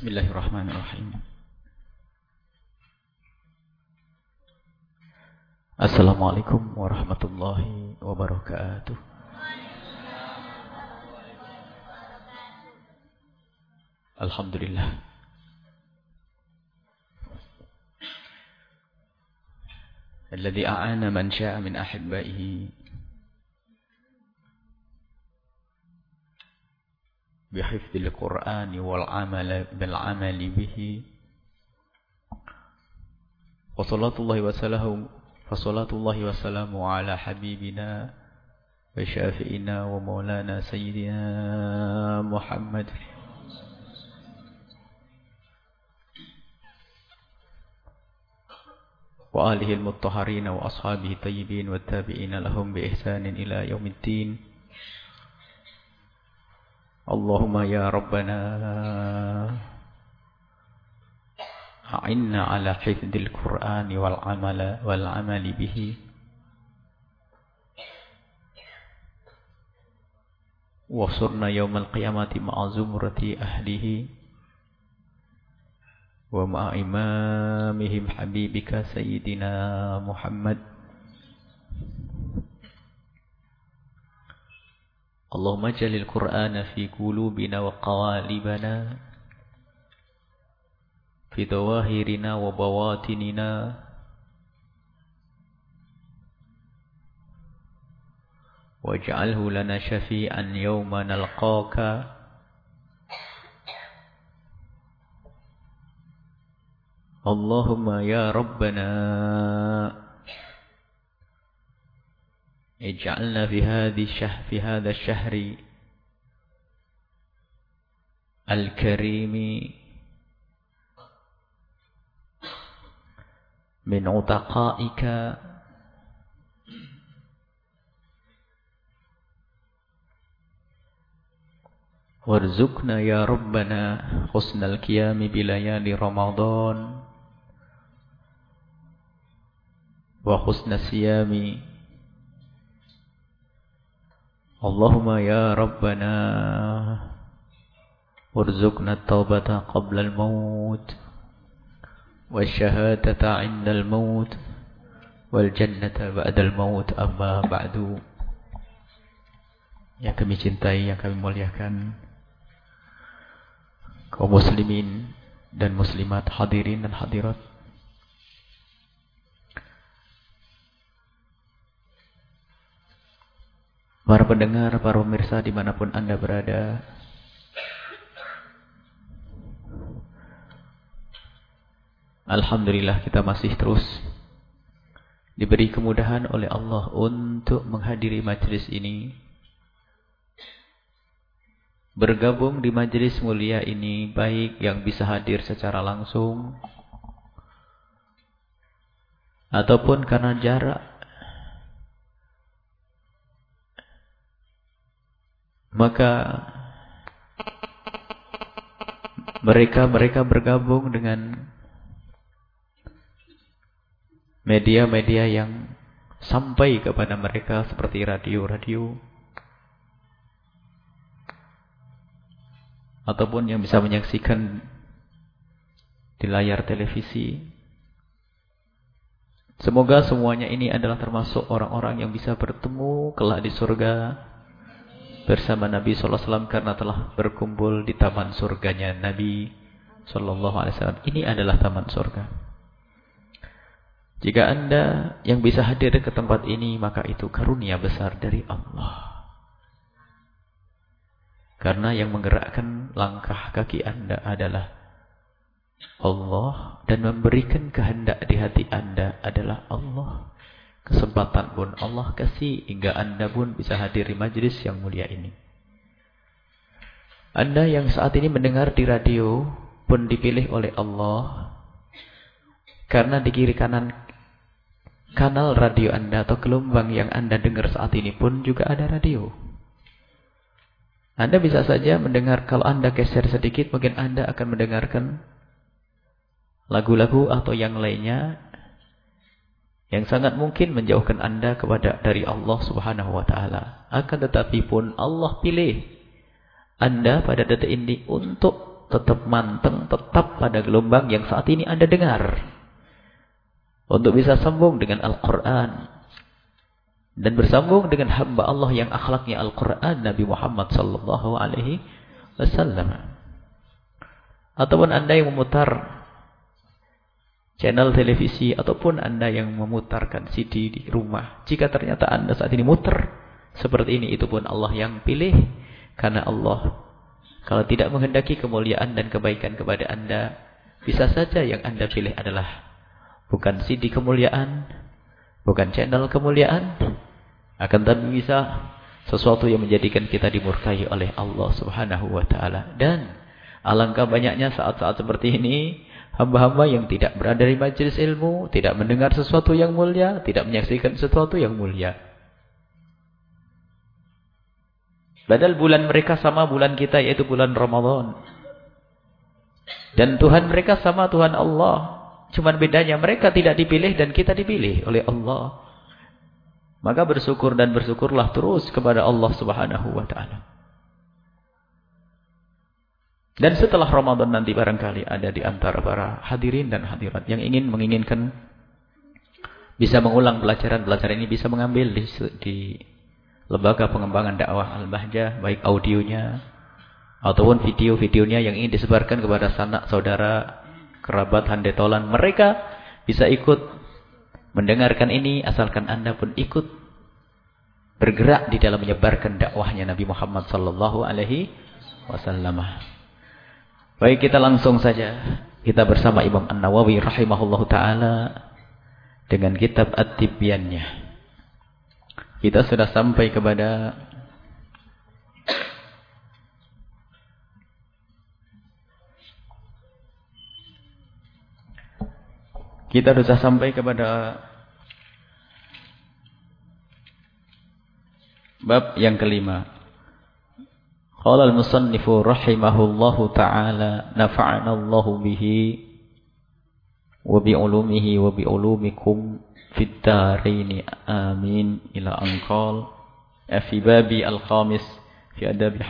بسم الله الرحمن الرحيم. السلام عليكم ورحمة الله وبركاته. الحمد لله. الذي أعان من شاء من أحبائه بحفظ القرآن والعمل بالعمل به. وصلاة الله وسلامه فصلاة الله وسلامه على حبيبنا وشافئنا ومولانا سيدنا محمد. وآله المطهرين وأصحابه الطيبين والتابعين لهم بإحسان إلى يوم الدين. اللهم يا ربنا أعنا على حفظ القرآن والعمل والعمل به. وصرنا يوم القيامة مع زمرة أهله ومع إمامهم حبيبك سيدنا محمد. اللهم اجعل القرآن في قلوبنا وقوالبنا في ظواهرنا وبواطننا واجعله لنا شفيعا يوم نلقاك. اللهم يا ربنا اجعلنا في هذه الشهر في هذا الشهر الكريم من عتقائك وارزقنا يا ربنا حسن القيام بليالي رمضان وحسن الصيام اللهم يا ربنا وارزقنا التوبة قبل الموت والشهادة عند الموت والجنة بعد الموت أما بعد yang kami cintai, yang kami muliakan kaum muslimin dan muslimat hadirin dan hadirat Para pendengar, para pemirsa di mana pun Anda berada. Alhamdulillah kita masih terus diberi kemudahan oleh Allah untuk menghadiri majlis ini. Bergabung di majlis mulia ini baik yang bisa hadir secara langsung ataupun karena jarak Maka mereka-mereka bergabung dengan media-media yang sampai kepada mereka seperti radio-radio ataupun yang bisa menyaksikan di layar televisi. Semoga semuanya ini adalah termasuk orang-orang yang bisa bertemu kelak di surga bersama Nabi SAW karena telah berkumpul di taman surganya Nabi SAW. Ini adalah taman surga. Jika anda yang bisa hadir ke tempat ini, maka itu karunia besar dari Allah. Karena yang menggerakkan langkah kaki anda adalah Allah dan memberikan kehendak di hati anda adalah Allah. Kesempatan pun Allah kasih hingga anda pun bisa hadir di majlis yang mulia ini. Anda yang saat ini mendengar di radio pun dipilih oleh Allah. Karena di kiri kanan kanal radio Anda atau gelombang yang Anda dengar saat ini pun juga ada radio. Anda bisa saja mendengar kalau Anda geser sedikit mungkin Anda akan mendengarkan lagu-lagu atau yang lainnya yang sangat mungkin menjauhkan anda kepada dari Allah subhanahu wa ta'ala. Akan tetapi pun Allah pilih anda pada detik ini untuk tetap manteng, tetap pada gelombang yang saat ini Anda dengar. Untuk bisa sambung dengan Al-Quran. Dan bersambung dengan hamba Allah yang akhlaknya Al-Quran Nabi Muhammad sallallahu alaihi wasallam. Ataupun Anda yang memutar channel televisi ataupun Anda yang memutarkan CD di rumah. Jika ternyata Anda saat ini muter seperti ini, itu pun Allah yang pilih. Karena Allah kalau tidak menghendaki kemuliaan dan kebaikan kepada anda, bisa saja yang anda pilih adalah bukan CD kemuliaan, bukan channel kemuliaan, akan tapi bisa sesuatu yang menjadikan kita dimurkai oleh Allah Subhanahu wa taala. Dan alangkah banyaknya saat-saat seperti ini hamba-hamba yang tidak berada di majelis ilmu, tidak mendengar sesuatu yang mulia, tidak menyaksikan sesuatu yang mulia. Padahal bulan mereka sama bulan kita yaitu bulan Ramadan. Dan Tuhan mereka sama Tuhan Allah. Cuman bedanya mereka tidak dipilih dan kita dipilih oleh Allah. Maka bersyukur dan bersyukurlah terus kepada Allah Subhanahu wa taala. Dan setelah Ramadan nanti barangkali ada di antara para hadirin dan hadirat yang ingin menginginkan bisa mengulang pelajaran-pelajaran ini bisa mengambil di, di lembaga pengembangan dakwah Al-Bahjah, baik audionya ataupun video-videonya yang ingin disebarkan kepada sanak saudara, kerabat, handetolan. Mereka bisa ikut mendengarkan ini asalkan Anda pun ikut bergerak di dalam menyebarkan dakwahnya Nabi Muhammad sallallahu alaihi wasallam. Baik kita langsung saja kita bersama Imam An-Nawawi rahimahullahu taala dengan kitab At-Tibyannya. Kita sudah sampai kepada Kita sudah sampai kepada bab yang kelima. Taala nafa'ana Allahu bihi wa bi ulumihi wa bi ulumikum في الدارين. آمين. إلى أن قال في باب الخامس في أداب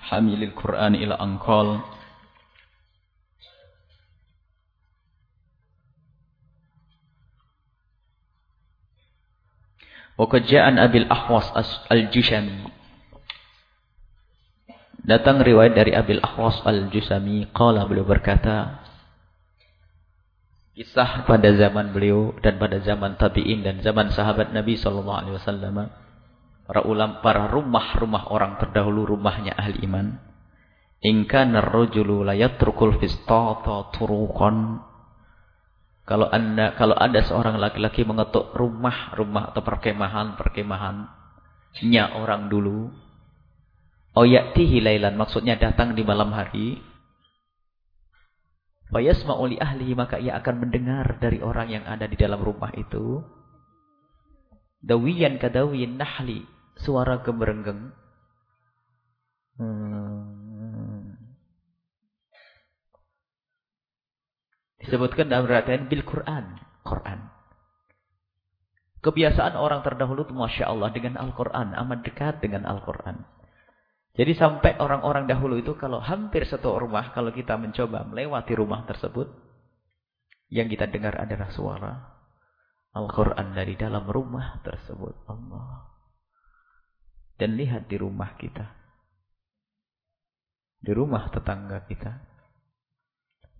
حمل القرآن إلى أن قال وقد جاء أبي الأحوص الجشمي. Datang riwayat dari Abil Ahwas Al-Jusami. Qala beliau berkata, kisah pada zaman beliau dan pada zaman tabi'in dan zaman sahabat Nabi wasallam para ulama para rumah-rumah orang terdahulu rumahnya ahli iman in kana ar-rajulu la yatrukul fistata turuqan kalau anda kalau ada seorang laki-laki mengetuk rumah-rumah atau perkemahan-perkemahannya orang dulu oh ya'tihi lailan maksudnya datang di malam hari Fayasma'u li ahlihi maka ia akan mendengar dari orang yang ada di dalam rumah itu. Dawiyan kadawiyin nahli. Suara gemerenggeng. Hmm. Disebutkan dalam perhatian bil Quran. Quran. Kebiasaan orang terdahulu itu Masya Allah dengan Al-Quran. Amat dekat dengan Al-Quran. Jadi sampai orang-orang dahulu itu kalau hampir satu rumah, kalau kita mencoba melewati rumah tersebut, yang kita dengar adalah suara Al-Quran dari dalam rumah tersebut. Allah. Dan lihat di rumah kita. Di rumah tetangga kita.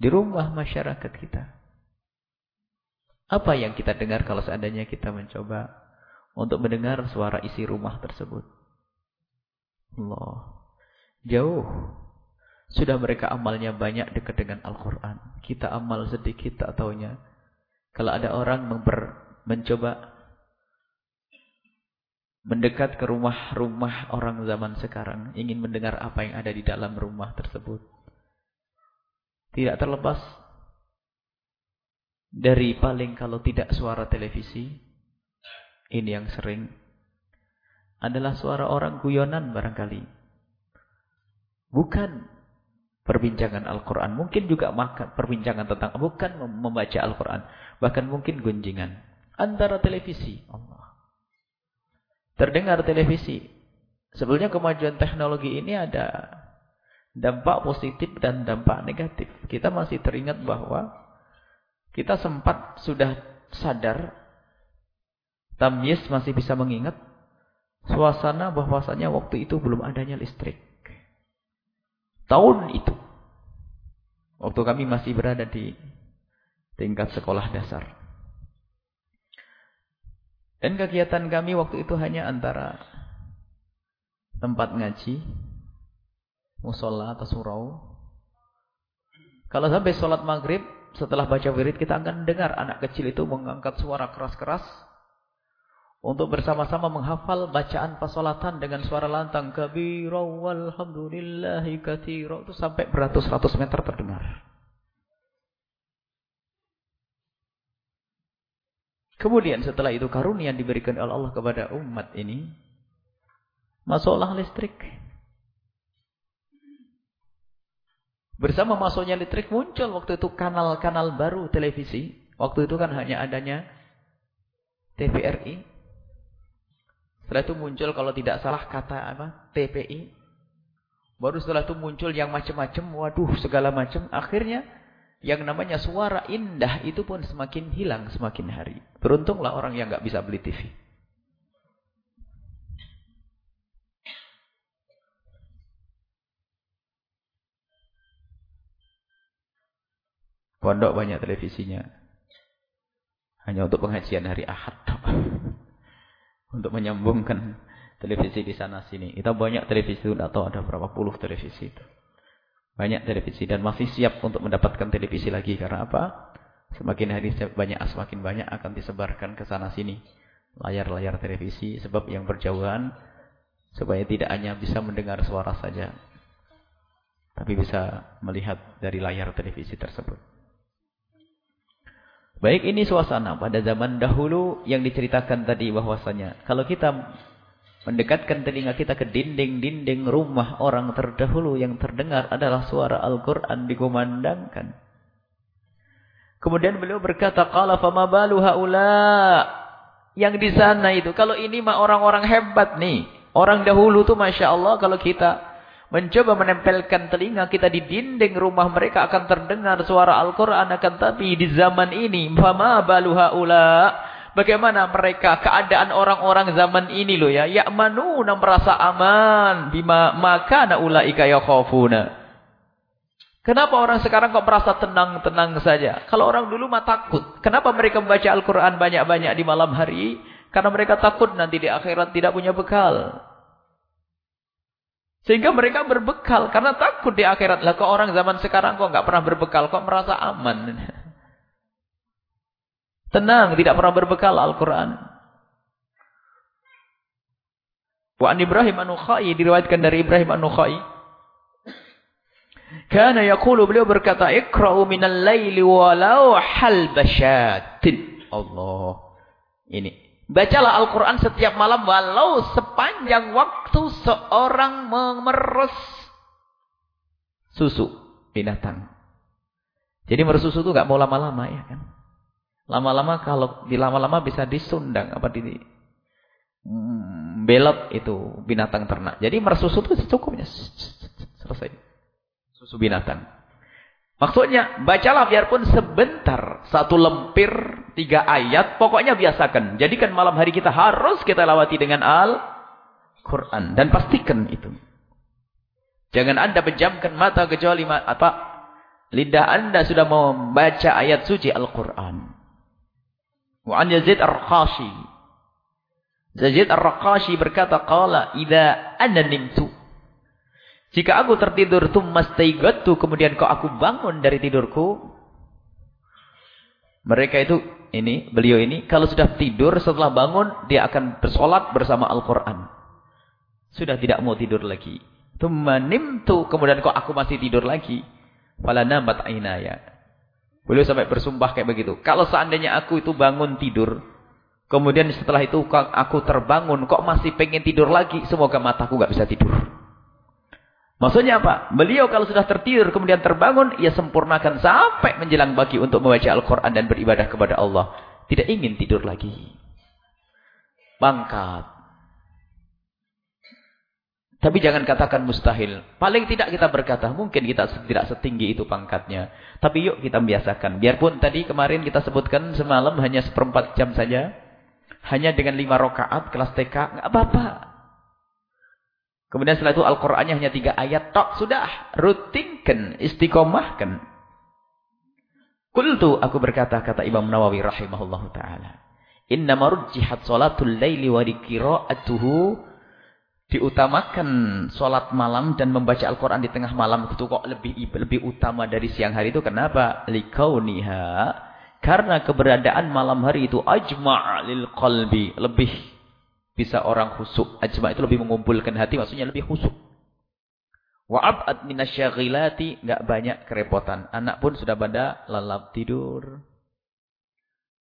Di rumah masyarakat kita. Apa yang kita dengar kalau seandainya kita mencoba untuk mendengar suara isi rumah tersebut? Allah. Jauh. Sudah mereka amalnya banyak dekat dengan Al-Quran. Kita amal sedikit tak taunya. Kalau ada orang memper, mencoba mendekat ke rumah-rumah orang zaman sekarang. Ingin mendengar apa yang ada di dalam rumah tersebut. Tidak terlepas dari paling kalau tidak suara televisi. Ini yang sering adalah suara orang guyonan barangkali. Bukan perbincangan Al-Quran. Mungkin juga makan perbincangan tentang, bukan membaca Al-Quran. Bahkan mungkin gunjingan. Antara televisi. Allah. Terdengar televisi. Sebelumnya kemajuan teknologi ini ada Dampak positif dan dampak negatif. Kita masih teringat bahwa kita sempat sudah sadar, tamyiz masih bisa mengingat, suasana bahwasanya waktu itu belum adanya listrik. Tahun itu. Waktu kami masih berada di tingkat sekolah dasar. Dan kegiatan kami waktu itu hanya antara tempat ngaji, musola atau surau. Kalau sampai sholat maghrib, setelah baca wirid kita akan dengar anak kecil itu mengangkat suara keras-keras untuk bersama-sama menghafal bacaan pasolatan dengan suara lantang kabira walhamdulillahi katsira itu sampai beratus-ratus meter terdengar. Kemudian setelah itu karunia diberikan oleh Allah kepada umat ini masuklah listrik. Bersama masuknya listrik muncul waktu itu kanal-kanal baru televisi. Waktu itu kan hanya adanya TVRI. Setelah itu muncul kalau tidak salah kata apa? TPI. Baru setelah itu muncul yang macam-macam, waduh segala macam. Akhirnya yang namanya suara indah itu pun semakin hilang semakin hari. Beruntunglah orang yang nggak bisa beli TV. Pondok banyak televisinya. Hanya untuk pengajian hari Ahad. Untuk menyambungkan televisi di sana sini. Kita banyak televisi itu tahu ada berapa puluh televisi itu. Banyak televisi dan masih siap untuk mendapatkan televisi lagi karena apa? Semakin hari banyak semakin banyak akan disebarkan ke sana sini layar-layar televisi sebab yang berjauhan supaya tidak hanya bisa mendengar suara saja tapi bisa melihat dari layar televisi tersebut. Baik ini suasana pada zaman dahulu yang diceritakan tadi bahwasanya kalau kita mendekatkan telinga kita ke dinding-dinding rumah orang terdahulu yang terdengar adalah suara Al-Qur'an dikumandangkan. Kemudian beliau berkata, "Qala fama balu haula?" Yang di sana itu, kalau ini mah orang-orang hebat nih. Orang dahulu tuh Masya Allah kalau kita mencoba menempelkan telinga kita di dinding rumah mereka akan terdengar suara Al-Quran akan tapi di zaman ini fama baluha ula bagaimana mereka keadaan orang-orang zaman ini loh ya ya'manuna merasa aman bima maka na ulaika yakhafuna Kenapa orang sekarang kok merasa tenang-tenang saja? Kalau orang dulu mah takut. Kenapa mereka membaca Al-Quran banyak-banyak di malam hari? Karena mereka takut nanti di akhirat tidak punya bekal. Sehingga mereka berbekal karena takut di akhirat. Lah kok orang zaman sekarang kok nggak pernah berbekal, kok merasa aman. Tenang, tidak pernah berbekal Al-Qur'an. Wa an Ibrahim an-Nukhai diriwayatkan dari Ibrahim an-Nukhai. Kana yaqulu beliau berkata, "Iqra'u minal laili walau hal basyatin." Allah. Ini Bacalah Al-Quran setiap malam walau sepanjang waktu seorang memeres susu binatang. Jadi meres susu itu gak mau lama-lama ya kan. Lama-lama kalau di lama-lama bisa disundang apa di hmm, belot itu binatang ternak. Jadi meres susu itu secukupnya selesai. Susu binatang. Maksudnya, bacalah biarpun sebentar. Satu lempir, tiga ayat. Pokoknya biasakan. Jadikan malam hari kita harus kita lawati dengan Al-Quran. Dan pastikan itu. Jangan anda pejamkan mata kecuali apa? Lidah anda sudah membaca ayat suci Al-Quran. Wa'an Yazid Ar-Raqashi. Yazid Ar-Raqashi berkata, Qala, Ida anna nimtu. Jika aku tertidur tumastaigatu kemudian kau aku bangun dari tidurku. Mereka itu ini beliau ini kalau sudah tidur setelah bangun dia akan bersolat bersama Al-Qur'an. Sudah tidak mau tidur lagi. Tumanimtu kemudian kok aku masih tidur lagi. Fala namat ainaya. Beliau sampai bersumpah kayak begitu. Kalau seandainya aku itu bangun tidur, kemudian setelah itu aku terbangun, kok masih pengen tidur lagi, semoga mataku nggak bisa tidur. Maksudnya apa? Beliau kalau sudah tertidur kemudian terbangun, ia sempurnakan sampai menjelang pagi untuk membaca Al-Quran dan beribadah kepada Allah. Tidak ingin tidur lagi. Bangkat. Tapi jangan katakan mustahil. Paling tidak kita berkata, mungkin kita tidak setinggi itu pangkatnya. Tapi yuk kita biasakan. Biarpun tadi kemarin kita sebutkan semalam hanya seperempat jam saja. Hanya dengan lima rokaat kelas TK, nggak apa-apa. Kemudian setelah itu Al-Qur'annya hanya tiga ayat tok sudah rutinkan, istiqomahkan. Kultu aku berkata kata Imam Nawawi rahimahullahu taala. Inna marujjihat salatul laili wa qira'atuhu diutamakan salat malam dan membaca Al-Qur'an di tengah malam itu kok lebih lebih utama dari siang hari itu kenapa? Likauniha karena keberadaan malam hari itu ajma' lil qalbi lebih bisa orang khusuk. Ajma itu lebih mengumpulkan hati, maksudnya lebih khusuk. Wa ab'ad minasyaghilati, enggak banyak kerepotan. Anak pun sudah pada lelap tidur.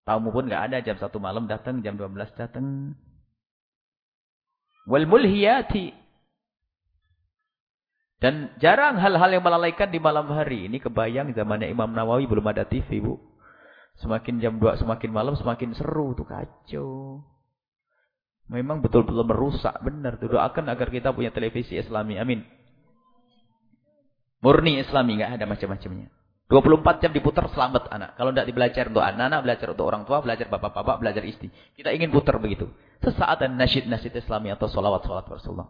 Tamu pun enggak ada jam 1 malam datang, jam 12 datang. Wal mulhiyati. Dan jarang hal-hal yang melalaikan di malam hari. Ini kebayang zamannya Imam Nawawi belum ada TV, Bu. Semakin jam 2, semakin malam, semakin seru tuh kacau. Memang betul-betul merusak. Benar. Doakan agar kita punya televisi islami. Amin. Murni islami. nggak ada macam-macamnya. 24 jam diputar selamat anak. Kalau tidak dibelajar untuk anak-anak, belajar untuk orang tua, belajar bapak-bapak, belajar istri. Kita ingin putar begitu. Sesaat dan nasyid-nasyid islami atau solawat-solawat Rasulullah.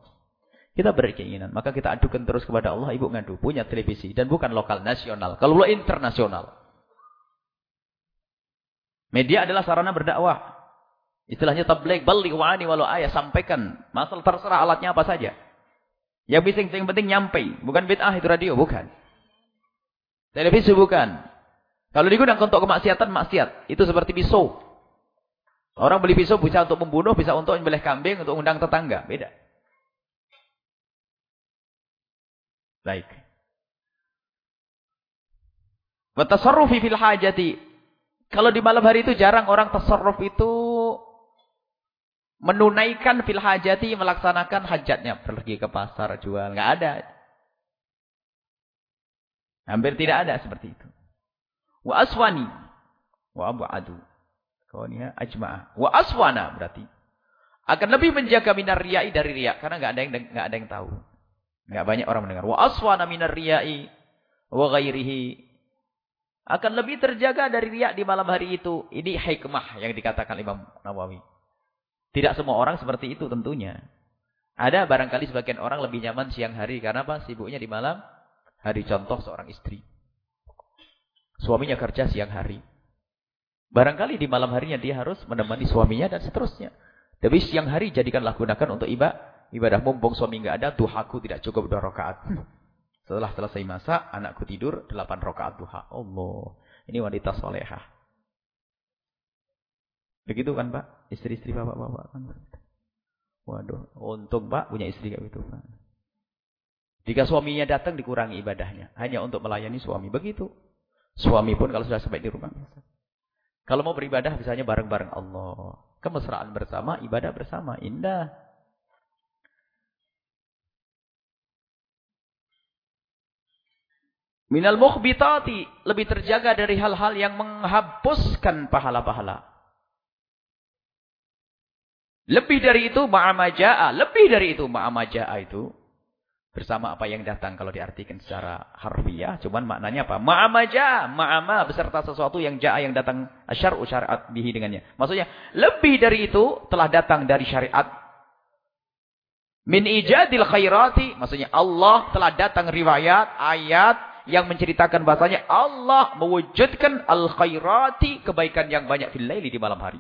Kita berkeinginan. Maka kita adukan terus kepada Allah. Ibu ngadu. Punya televisi. Dan bukan lokal, nasional. Kalau lo internasional. Media adalah sarana berdakwah. Istilahnya tabligh, balik wa'ani walau ayah. Sampaikan. Masalah terserah alatnya apa saja. Yang penting, yang penting nyampe. Bukan bid'ah itu radio, bukan. Televisi bukan. Kalau digunakan untuk kemaksiatan, maksiat. Itu seperti pisau. Orang beli pisau bisa untuk membunuh, bisa untuk membelih kambing, untuk undang tetangga. Beda. Baik. Watasarrufi fil hajati. Kalau di malam hari itu jarang orang tasarruf itu menunaikan fil hajati melaksanakan hajatnya. Pergi ke pasar jual. Nggak ada. Hampir tidak ada seperti itu. Wa aswani. Wa adu kawannya ajma'ah. Wa aswana berarti. Akan lebih menjaga minar riyai dari riak karena nggak ada yang nggak ada yang tahu. Nggak banyak orang mendengar. Wa aswana minar riyai. Wa ghairihi. Akan lebih terjaga dari riak di malam hari itu. Ini hikmah yang dikatakan Imam Nawawi tidak semua orang seperti itu tentunya. Ada barangkali sebagian orang lebih nyaman siang hari. Karena apa? Sibuknya di malam hari. Contoh seorang istri. Suaminya kerja siang hari. Barangkali di malam harinya dia harus menemani suaminya dan seterusnya. Tapi siang hari jadikanlah gunakan untuk ibadah. Ibadah mumpung suami enggak ada, duhaku tidak cukup dua rakaat. Setelah selesai masak, anakku tidur delapan rakaat duha. Allah, ini wanita solehah. Begitu kan Pak? Istri-istri bapak-bapak kan. Waduh, untung Pak punya istri kayak gitu Pak. Jika suaminya datang dikurangi ibadahnya. Hanya untuk melayani suami. Begitu. Suami pun kalau sudah sampai di rumah. Kalau mau beribadah misalnya bareng-bareng Allah. Kemesraan bersama, ibadah bersama. Indah. Minal mukhbitati. Lebih terjaga dari hal-hal yang menghapuskan pahala-pahala. Lebih dari itu ma'amaja'a. Lebih dari itu ma'amaja'a itu. Bersama apa yang datang kalau diartikan secara harfiah. Cuman maknanya apa? Ma'amaja'a. Ma'ama beserta sesuatu yang ja'a yang datang syar'u syariat bihi dengannya. Maksudnya lebih dari itu telah datang dari syariat. Min ijadil khairati. Maksudnya Allah telah datang riwayat, ayat yang menceritakan bahasanya Allah mewujudkan al-khairati. Kebaikan yang banyak fil di malam hari.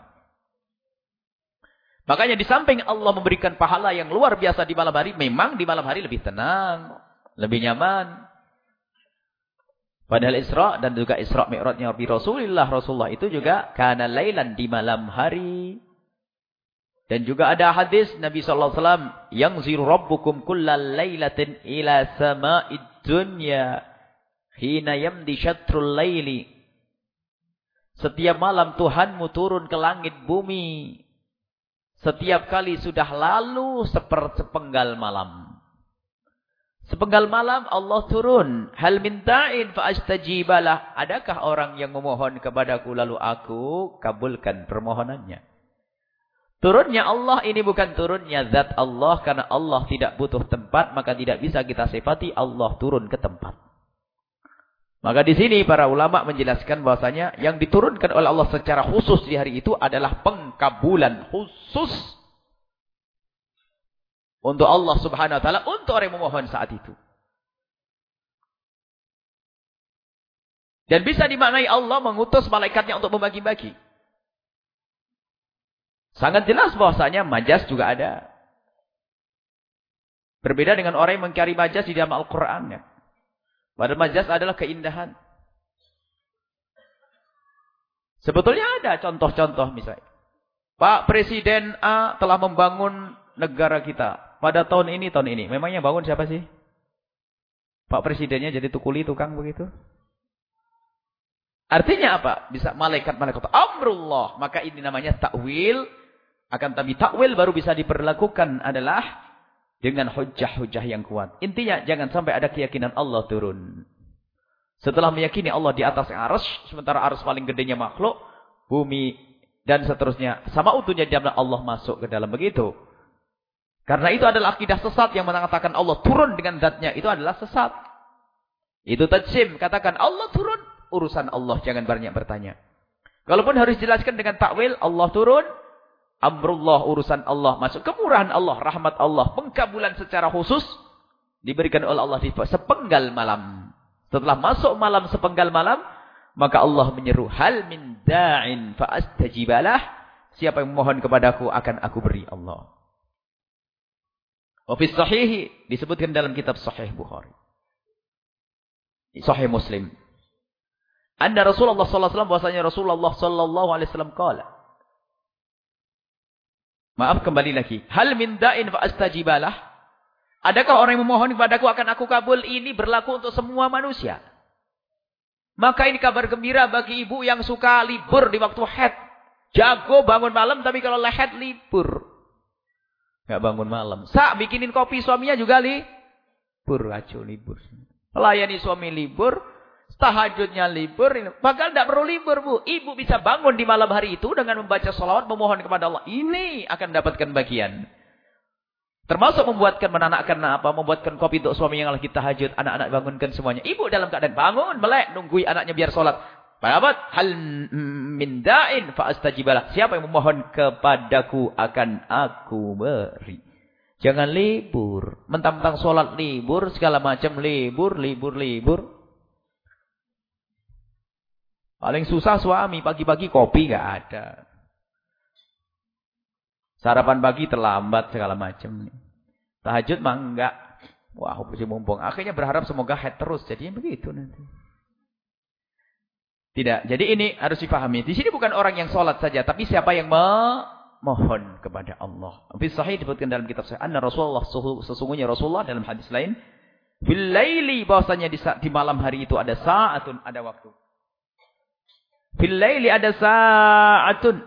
Makanya di samping Allah memberikan pahala yang luar biasa di malam hari, memang di malam hari lebih tenang, lebih nyaman. Padahal Isra dan juga Isra Mi'rajnya Nabi Rasulullah Rasulullah itu juga kana lailan di malam hari. Dan juga ada hadis Nabi sallallahu alaihi wasallam yang ziru rabbukum kullal lailatin ila sama'id dunya hina yamdi syatrul laili. Setiap malam Tuhanmu turun ke langit bumi setiap kali sudah lalu seperpenggal malam. Sepenggal malam Allah turun. Hal minta'in fa'astajibalah. Adakah orang yang memohon kepadaku lalu aku kabulkan permohonannya. Turunnya Allah ini bukan turunnya zat Allah karena Allah tidak butuh tempat maka tidak bisa kita sifati Allah turun ke tempat. Maka di sini para ulama menjelaskan bahwasanya yang diturunkan oleh Allah secara khusus di hari itu adalah pengkabulan khusus untuk Allah Subhanahu wa taala untuk orang yang memohon saat itu. Dan bisa dimaknai Allah mengutus malaikatnya untuk membagi-bagi. Sangat jelas bahwasanya majas juga ada. Berbeda dengan orang yang mengkari majas di dalam Al-Quran. Padahal majas adalah keindahan. Sebetulnya ada contoh-contoh misalnya. Pak Presiden A telah membangun negara kita. Pada tahun ini, tahun ini. Memangnya bangun siapa sih? Pak Presidennya jadi tukuli, tukang begitu? Artinya apa? Bisa malaikat-malaikat. Amrullah. Maka ini namanya takwil akan tapi takwil baru bisa diperlakukan adalah dengan hujah-hujah yang kuat. Intinya jangan sampai ada keyakinan Allah turun. Setelah meyakini Allah di atas arus, sementara arus paling gedenya makhluk, bumi dan seterusnya. Sama utuhnya di Allah masuk ke dalam begitu. Karena itu adalah akidah sesat yang mengatakan Allah turun dengan zatnya. Itu adalah sesat. Itu tajsim. Katakan Allah turun. Urusan Allah. Jangan banyak bertanya. Kalaupun harus dijelaskan dengan takwil. Allah turun. Amrullah urusan Allah masuk. Kemurahan Allah, rahmat Allah. Pengkabulan secara khusus. Diberikan oleh Allah di sepenggal malam. Setelah masuk malam sepenggal malam. Maka Allah menyeru. Hal min da'in fa'astajibalah. Siapa yang memohon kepadaku akan aku beri Allah. Wafis sahihi. Disebutkan dalam kitab sahih Bukhari. Sahih Muslim. Anda Rasulullah SAW. Bahasanya Rasulullah SAW. Kala. Maaf kembali lagi. Hal min da'in fa astajibalah. Adakah orang yang memohon kepadaku akan aku kabul? Ini berlaku untuk semua manusia. Maka ini kabar gembira bagi ibu yang suka libur di waktu head. Jago bangun malam tapi kalau lehet libur. Gak bangun malam. Sa bikinin kopi suaminya juga libur. Acuh libur. Melayani suami libur. Tahajudnya libur. Bahkan tidak perlu libur, Bu. Ibu bisa bangun di malam hari itu dengan membaca salawat, memohon kepada Allah. Ini akan dapatkan bagian. Termasuk membuatkan, menanakkan apa, membuatkan kopi untuk suami yang lagi tahajud. Anak-anak bangunkan semuanya. Ibu dalam keadaan bangun, melek, nunggui anaknya biar sholat. Babat, hal min da'in fa'astajibalah. Siapa yang memohon kepadaku akan aku beri. Jangan libur. Mentang-mentang sholat libur, segala macam libur, libur, libur. Paling susah suami, pagi-pagi kopi nggak ada. Sarapan pagi terlambat segala macam. Tahajud mah enggak. Wah, masih mumpung. Akhirnya berharap semoga head terus. Jadinya begitu nanti. Tidak. Jadi ini harus dipahami. Di sini bukan orang yang sholat saja. Tapi siapa yang memohon kepada Allah. Habis sahih disebutkan dalam kitab sahih. Anna Rasulullah sesungguhnya Rasulullah dalam hadis lain. Bilaili bahwasanya di, di malam hari itu ada saatun, ada waktu. Fil laili ada sa'atun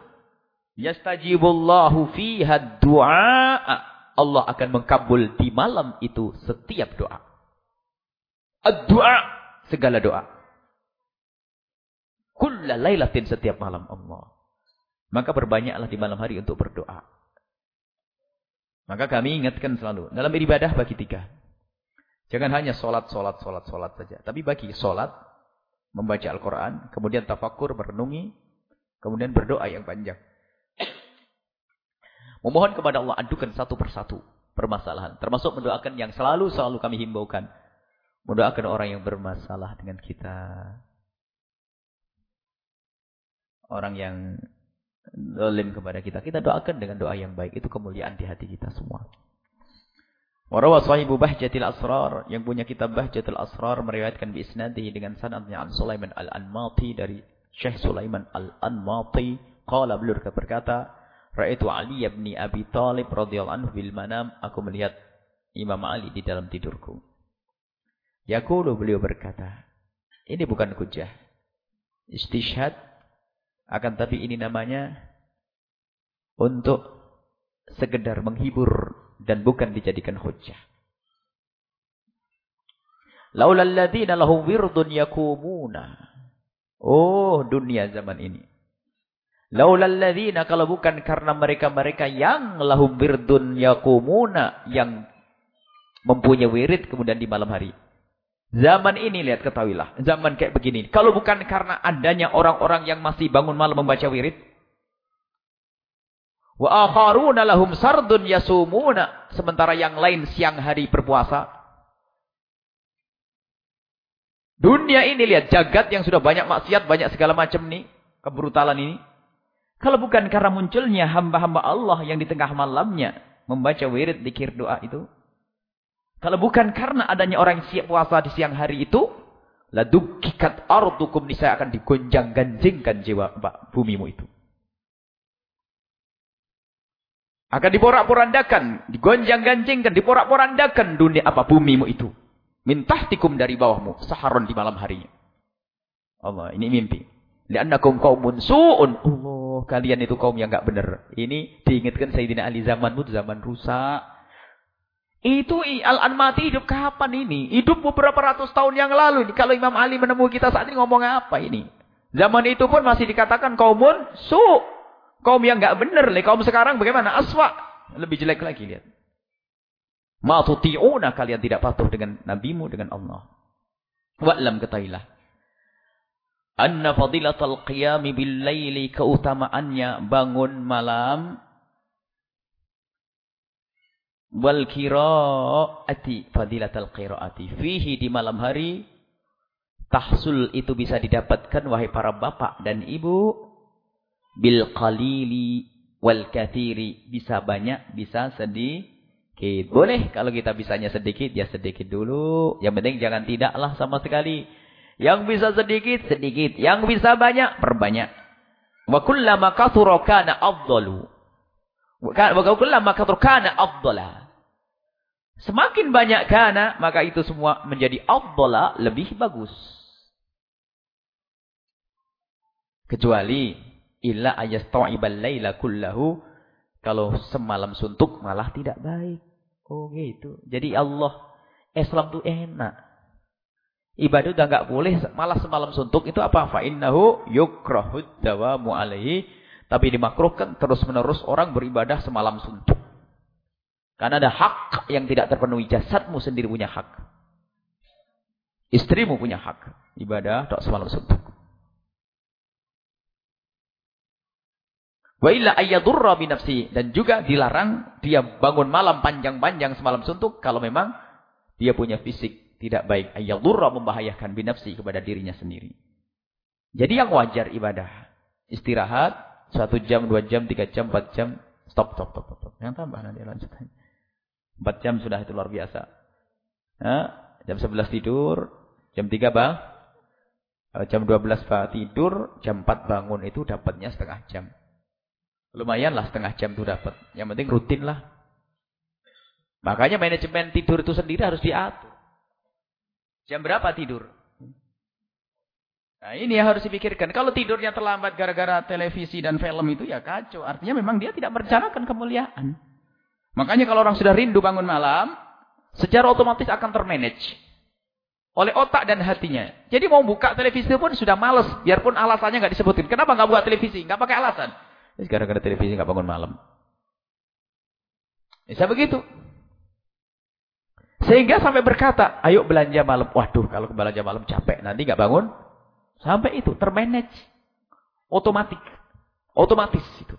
yastajibullahu fiha du'a. Allah akan mengkabul di malam itu setiap doa. Ad-du'a segala doa. Kulla lailatin setiap malam Allah. Maka berbanyaklah di malam hari untuk berdoa. Maka kami ingatkan selalu. Dalam ibadah bagi tiga. Jangan hanya solat, solat, solat, solat saja. Tapi bagi solat, membaca Al-Quran, kemudian tafakur, merenungi, kemudian berdoa yang panjang. Memohon kepada Allah, adukan satu persatu permasalahan. Termasuk mendoakan yang selalu-selalu kami himbaukan. Mendoakan orang yang bermasalah dengan kita. Orang yang dolim kepada kita. Kita doakan dengan doa yang baik. Itu kemuliaan di hati kita semua. Warawa sahibu Bahjatil Asrar. Yang punya kitab Bahjatil Asrar meriwayatkan bi isnadihi dengan sanadnya an Sulaiman Al-Anmati dari Syekh Sulaiman Al-Anmati. Qala beliau berkata Ra'aitu Ali bin Abi Thalib radhiyallahu anhu bil manam. Aku melihat Imam Ali di dalam tidurku. Yaqulu beliau berkata ini bukan hujah istishhad. Akan tapi ini namanya untuk sekedar menghibur dan bukan dijadikan hujjah. Laulal ladzina lahum wirdun yakumuna. Oh, dunia zaman ini. Laulal ladzina kalau bukan karena mereka-mereka yang lahum birdun yakumuna yang mempunyai wirid kemudian di malam hari. Zaman ini lihat ketahuilah, zaman kayak begini. Kalau bukan karena adanya orang-orang yang masih bangun malam membaca wirid, wa akharuna lahum sardun yasumuna, sementara yang lain siang hari berpuasa. Dunia ini lihat jagat yang sudah banyak maksiat, banyak segala macam nih, kebrutalan ini. Kalau bukan karena munculnya hamba-hamba Allah yang di tengah malamnya membaca wirid dikir doa itu. Kalau bukan karena adanya orang yang siap puasa di siang hari itu, la dukikat ardukum saya akan digonjang-ganjingkan jiwa bumimu itu. Akan diporak-porandakan, digonjang-ganjingkan, diporak-porandakan dunia apa bumimu itu. Mintahtikum dari bawahmu, saharon di malam harinya. Allah, ini mimpi. Liannakum kaumun su'un. Allah, kalian itu kaum yang enggak benar. Ini diingatkan Sayyidina Ali zamanmu zaman rusak. Itu Al-An mati hidup kapan ini? Hidup beberapa ratus tahun yang lalu. Kalau Imam Ali menemui kita saat ini ngomong apa ini? Zaman itu pun masih dikatakan kaumun su. Kaum yang enggak benar. Kaum sekarang bagaimana? Aswa. Lebih jelek lagi lihat. Ma tuti'una kalian tidak patuh dengan nabimu dengan Allah. Wa'lam ketahilah. Anna fadilatal qiyami bil laili keutamaannya bangun malam wal qiraati fadilatal qiraati fihi di malam hari tahsul itu bisa didapatkan wahai para bapak dan ibu bil qalili wal kathiri bisa banyak bisa sedikit boleh kalau kita bisanya sedikit ya sedikit dulu yang penting jangan tidaklah sama sekali yang bisa sedikit, sedikit. Yang bisa banyak, perbanyak. Wa kullama kathura kana afdalu. Wa kullama kathura kana afdala. Semakin banyak kana, maka itu semua menjadi afdala, lebih bagus. Kecuali illa ayasta'ibal laila kullahu kalau semalam suntuk malah tidak baik. Oh gitu. Jadi Allah Islam itu enak. Ibadah udah nggak boleh, malah semalam suntuk itu apa? Fa innahu yukrahud dawamu alaihi. Tapi dimakruhkan terus-menerus orang beribadah semalam suntuk. Karena ada hak yang tidak terpenuhi. Jasadmu sendiri punya hak. Istrimu punya hak. Ibadah tak semalam suntuk. Wa illa ayyadurra binafsi. Dan juga dilarang dia bangun malam panjang-panjang semalam suntuk. Kalau memang dia punya fisik tidak baik. Ayyadurra membahayakan binafsi kepada dirinya sendiri. Jadi yang wajar ibadah. Istirahat. Satu jam, dua jam, tiga jam, empat jam. Stop, stop, stop, stop. Yang tambah nanti lanjutkan. Empat jam sudah itu luar biasa. Nah, jam sebelas tidur. Jam tiga bang. Eh, jam dua belas tidur. Jam empat bangun itu dapatnya setengah jam. Lumayan lah setengah jam itu dapat. Yang penting rutin lah. Makanya manajemen tidur itu sendiri harus diatur. Jam berapa tidur? Nah ini yang harus dipikirkan. Kalau tidurnya terlambat gara-gara televisi dan film itu ya kacau. Artinya memang dia tidak merencanakan kemuliaan. Makanya kalau orang sudah rindu bangun malam, secara otomatis akan termanage. Oleh otak dan hatinya. Jadi mau buka televisi pun sudah males. Biarpun alasannya nggak disebutin. Kenapa nggak buka televisi? Nggak pakai alasan. Gara-gara televisi nggak bangun malam. Bisa begitu. Sehingga sampai berkata, ayo belanja malam. Waduh, kalau belanja malam capek. Nanti nggak bangun. Sampai itu, termanage. Otomatis. Otomatis itu.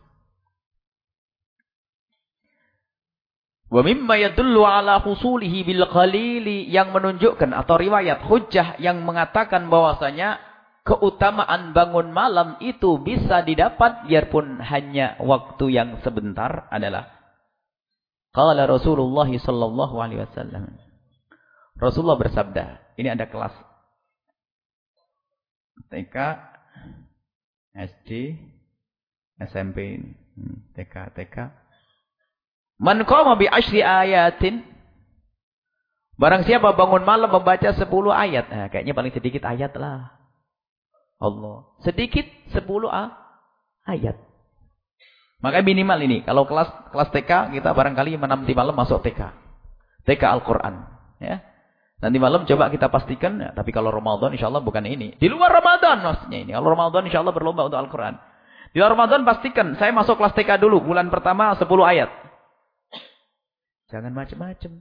Wa mimma yadullu ala qalili yang menunjukkan atau riwayat hujjah yang mengatakan bahwasanya keutamaan bangun malam itu bisa didapat biarpun hanya waktu yang sebentar adalah Qala Rasulullah sallallahu alaihi wasallam. Rasulullah bersabda, ini ada kelas TK, SD, SMP, TK, TK. Man qama bi asyri ayatin Barang siapa bangun malam membaca 10 ayat. Nah, kayaknya paling sedikit ayat lah. Allah. Sedikit 10 ayat. Maka minimal ini. Kalau kelas kelas TK, kita barangkali nanti malam masuk TK. TK Al-Quran. Ya. Nanti malam coba kita pastikan. Ya, tapi kalau Ramadan insya Allah bukan ini. Di luar Ramadan maksudnya ini. Kalau Ramadan insya Allah berlomba untuk Al-Quran. Di Ramadan pastikan, saya masuk kelas TK dulu. Bulan pertama 10 ayat. Jangan macam-macam.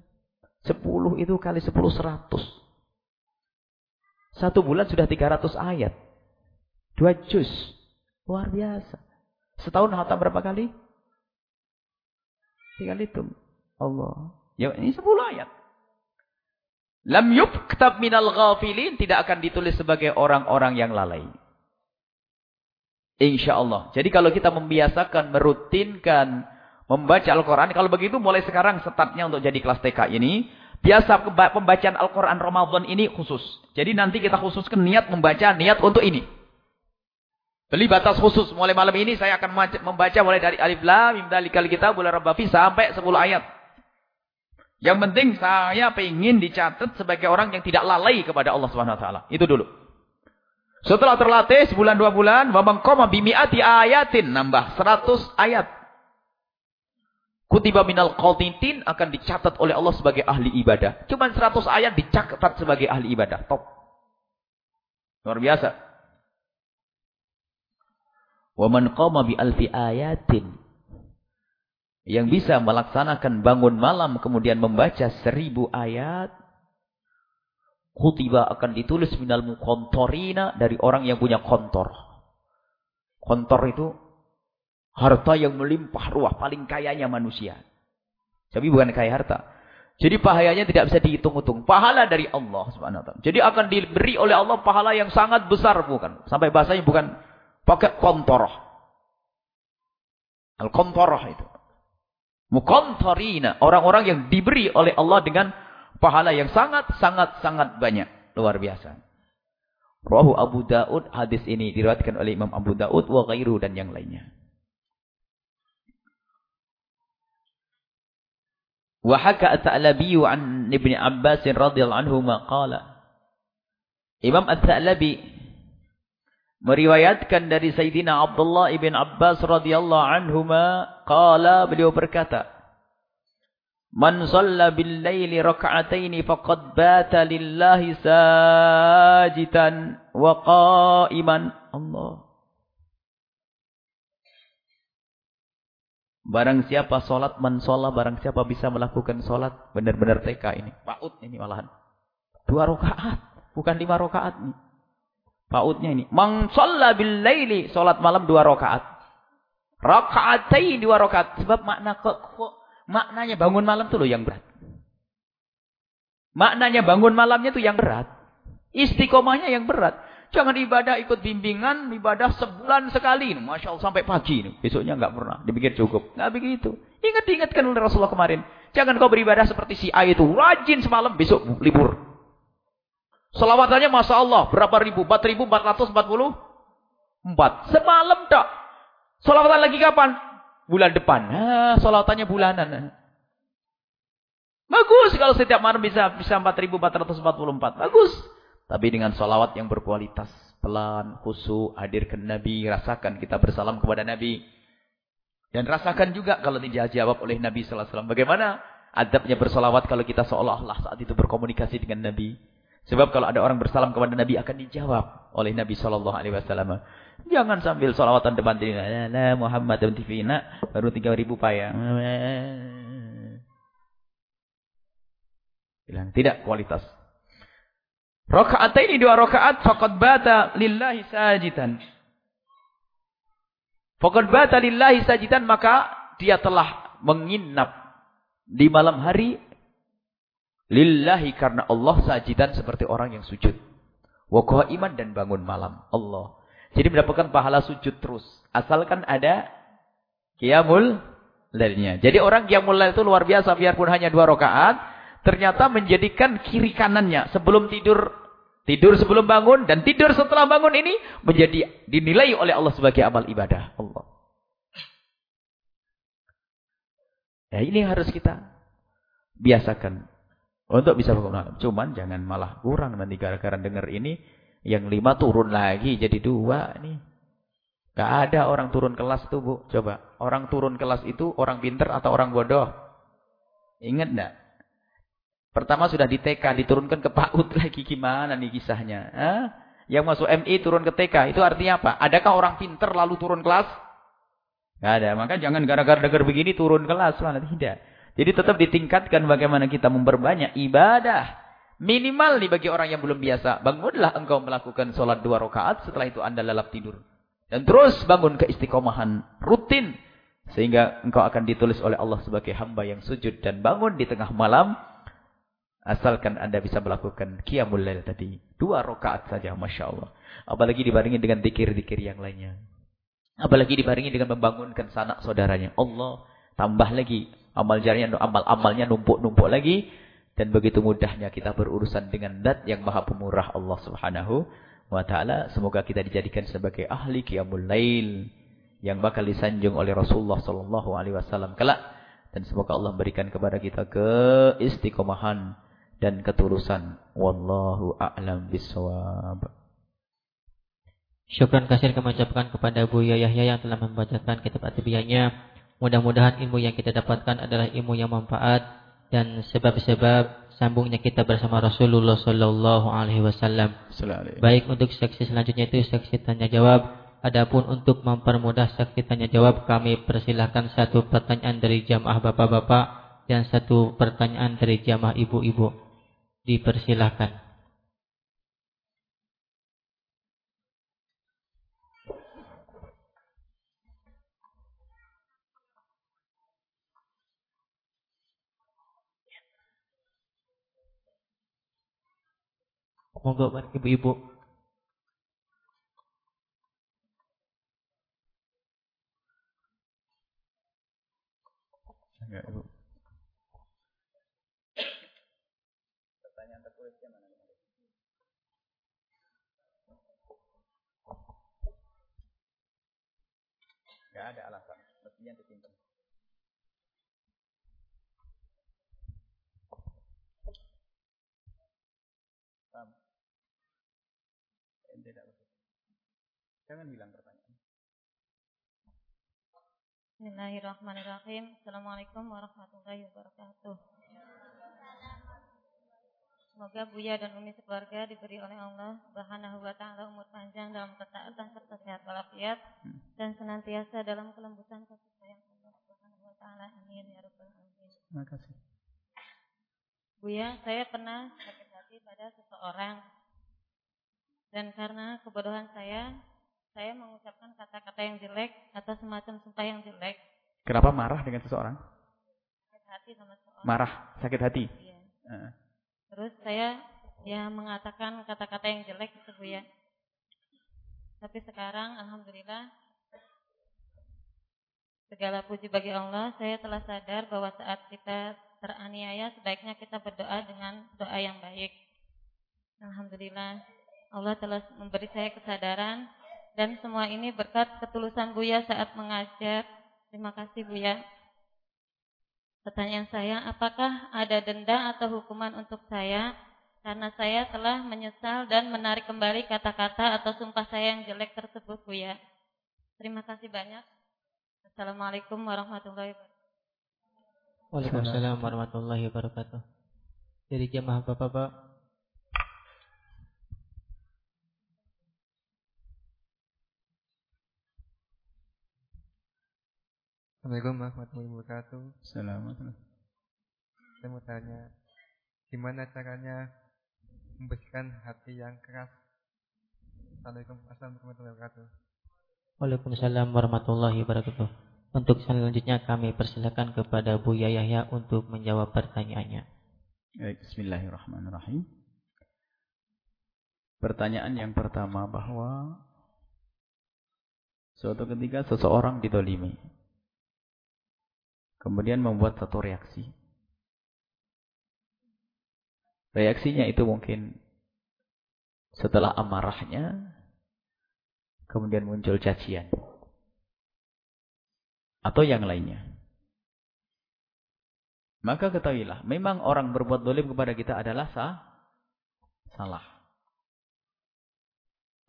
10 itu kali 10 100. Satu bulan sudah 300 ayat. Dua juz. Luar biasa. Setahun hatam berapa kali? Tinggal hitung. Allah. Ya, ini 10 ayat. Lam yuktab minal ghafilin tidak akan ditulis sebagai orang-orang yang lalai. Insya Allah. Jadi kalau kita membiasakan, merutinkan, membaca Al-Quran. Kalau begitu mulai sekarang startnya untuk jadi kelas TK ini. Biasa pembacaan Al-Quran Ramadan ini khusus. Jadi nanti kita khususkan niat membaca, niat untuk ini. Beli batas khusus. Mulai malam ini saya akan membaca mulai dari Alif Lam, Mim Dalikal Kitab, Bulan Rabbafi sampai 10 ayat. Yang penting saya ingin dicatat sebagai orang yang tidak lalai kepada Allah Subhanahu wa taala. Itu dulu. Setelah terlatih sebulan dua bulan, wa man bimi'ati ayatin nambah 100 ayat. Kutiba minal qanitin akan dicatat oleh Allah sebagai ahli ibadah. Cuma 100 ayat dicatat sebagai ahli ibadah. Top. Luar biasa. Wa man qama bi alfi ayatin. Yang bisa melaksanakan bangun malam kemudian membaca seribu ayat khutibah akan ditulis minal mukontorina dari orang yang punya kontor. Kontor itu harta yang melimpah ruah paling kayanya manusia. Tapi bukan kaya harta. Jadi pahalanya tidak bisa dihitung-hitung. Pahala dari Allah subhanahu jadi akan diberi oleh Allah pahala yang sangat besar bukan? Sampai bahasanya bukan pakai kontor al-kontorah itu Mukontorina. Orang-orang yang diberi oleh Allah dengan pahala yang sangat-sangat-sangat banyak. Luar biasa. Rahu Abu Daud. Hadis ini diriwayatkan oleh Imam Abu Daud. Wa ghairu dan yang lainnya. Wahaka at-Ta'labi an Ibn Abbas radhiyallahu anhu maqala. Imam at-Ta'labi meriwayatkan dari Sayyidina Abdullah ibn Abbas radhiyallahu anhuma qala beliau berkata Man shalla bil laili rak'ataini faqad bata lillahi sajidan wa qa'iman Allah Barang siapa solat man sholat, barang siapa bisa melakukan solat, benar-benar TK ini. Paut ini malahan. Dua rakaat, bukan lima rakaat nih. Pautnya ini. Man shalla bil laili, salat malam dua rakaat. Rakaatai dua rakaat. Sebab makna kok, kok maknanya bangun malam itu loh yang berat. Maknanya bangun malamnya itu yang berat. Istiqomahnya yang berat. Jangan ibadah ikut bimbingan, ibadah sebulan sekali. Masya Allah sampai pagi. Besoknya nggak pernah dipikir cukup. Nggak begitu. Ingat ingatkan oleh Rasulullah kemarin. Jangan kau beribadah seperti si A itu. Rajin semalam, besok libur. Selawatannya Masya Allah. Berapa ribu? 4.444. Semalam tak. Selawatan lagi kapan? Bulan depan. Nah, selawatannya bulanan. Bagus kalau setiap malam bisa bisa 4.444. Bagus. Tapi dengan salawat yang berkualitas. Pelan, khusyuk, hadir ke Nabi. Rasakan kita bersalam kepada Nabi. Dan rasakan juga kalau tidak jawab oleh Nabi SAW. Bagaimana adabnya bersalawat kalau kita seolah-olah saat itu berkomunikasi dengan Nabi. Sebab kalau ada orang bersalam kepada Nabi akan dijawab oleh Nabi Shallallahu Alaihi Wasallam. Jangan sambil salawatan depan diri. La Muhammad dan TV nak baru tiga ribu payah. Bilang tidak kualitas. Rakaat ini dua rakaat fakat bata lillahi sajidan. Fakat bata lillahi sajidan maka dia telah menginap di malam hari Lillahi karena Allah sajidan seperti orang yang sujud. Wa iman dan bangun malam. Allah. Jadi mendapatkan pahala sujud terus. Asalkan ada qiyamul lailnya. Jadi orang qiyamul lail itu luar biasa biarpun hanya dua rakaat, ternyata menjadikan kiri kanannya sebelum tidur tidur sebelum bangun dan tidur setelah bangun ini menjadi dinilai oleh Allah sebagai amal ibadah. Allah. Ya ini harus kita biasakan. Untuk bisa malam. Cuman jangan malah kurang nanti gara-gara dengar ini. Yang lima turun lagi jadi dua nih. Gak ada orang turun kelas tuh bu. Coba. Orang turun kelas itu orang pinter atau orang bodoh? Ingat enggak? Pertama sudah di TK diturunkan ke PAUD lagi. Gimana nih kisahnya? Hah? Yang masuk MI turun ke TK. Itu artinya apa? Adakah orang pinter lalu turun kelas? Tidak ada. Maka jangan gara-gara dengar begini turun kelas. Mana tidak. Jadi tetap ditingkatkan bagaimana kita memperbanyak ibadah. Minimal nih bagi orang yang belum biasa. Bangunlah engkau melakukan sholat dua rakaat. Setelah itu anda lelap tidur. Dan terus bangun keistiqomahan rutin. Sehingga engkau akan ditulis oleh Allah sebagai hamba yang sujud dan bangun di tengah malam. Asalkan anda bisa melakukan qiyamul lail tadi. Dua rakaat saja. Masya Allah. Apalagi dibarengi dengan dikir-dikir yang lainnya. Apalagi dibarengi dengan membangunkan sanak saudaranya. Allah tambah lagi Amal jarinya, amal-amalnya numpuk-numpuk lagi. Dan begitu mudahnya kita berurusan dengan dat yang maha pemurah Allah subhanahu wa ta'ala. Semoga kita dijadikan sebagai ahli qiyamul lail. Yang bakal disanjung oleh Rasulullah sallallahu alaihi wasallam kelak. Dan semoga Allah berikan kepada kita keistiqomahan dan ketulusan. Wallahu a'lam bisawab. Syukran kasih kami kepada Buya Yahya yang telah membacakan kitab atibiyahnya. Mudah-mudahan ilmu yang kita dapatkan adalah ilmu yang manfaat dan sebab-sebab sambungnya kita bersama Rasulullah Sallallahu Alaihi Wasallam. Baik untuk seksi selanjutnya itu seksi tanya jawab. Adapun untuk mempermudah seksi tanya jawab, kami persilahkan satu pertanyaan dari jamaah bapak-bapak dan satu pertanyaan dari jamaah ibu-ibu. Dipersilahkan. Monggo bareng ibu-ibu. Enggak, Ibu. Pertanyaan tertulisnya mana? Enggak ada alasan, Jangan hilang pertanyaan. Bismillahirrahmanirrahim. Assalamualaikum warahmatullahi wabarakatuh. Semoga Buya dan Umi sekeluarga diberi oleh Allah Subhanahu wa taala umur panjang dalam ketaatan serta sehat walafiat hmm. dan senantiasa dalam kelembutan kasih sayang Allah Subhanahu wa taala. Amin ya rabbal alamin. Terima kasih. Buya, saya pernah sakit hati pada seseorang dan karena kebodohan saya saya mengucapkan kata-kata yang jelek atau semacam sumpah yang jelek. Kenapa marah dengan seseorang? Sakit hati sama seseorang. Marah, sakit hati. Iya. Uh. Terus saya ya mengatakan kata-kata yang jelek itu Bu ya. Tapi sekarang alhamdulillah segala puji bagi Allah, saya telah sadar bahwa saat kita teraniaya sebaiknya kita berdoa dengan doa yang baik. Alhamdulillah Allah telah memberi saya kesadaran dan semua ini berkat ketulusan Buya saat mengajar. Terima kasih Buya. Pertanyaan saya, apakah ada denda atau hukuman untuk saya karena saya telah menyesal dan menarik kembali kata-kata atau sumpah saya yang jelek tersebut Buya. Terima kasih banyak. Assalamualaikum warahmatullahi wabarakatuh. Waalaikumsalam warahmatullahi wabarakatuh. Jadi jemaah Bapak-bapak Assalamualaikum warahmatullahi wabarakatuh. Assalamualaikum. Saya mau tanya, gimana caranya membersihkan hati yang keras? Assalamualaikum warahmatullahi wabarakatuh. Waalaikumsalam warahmatullahi wabarakatuh. Untuk selanjutnya kami persilakan kepada Bu Yahya untuk menjawab pertanyaannya. Baik, Bismillahirrahmanirrahim. Pertanyaan yang pertama bahwa suatu ketika seseorang ditolimi kemudian membuat satu reaksi. Reaksinya itu mungkin setelah amarahnya, kemudian muncul cacian. Atau yang lainnya. Maka ketahuilah, memang orang berbuat dolim kepada kita adalah sah, salah.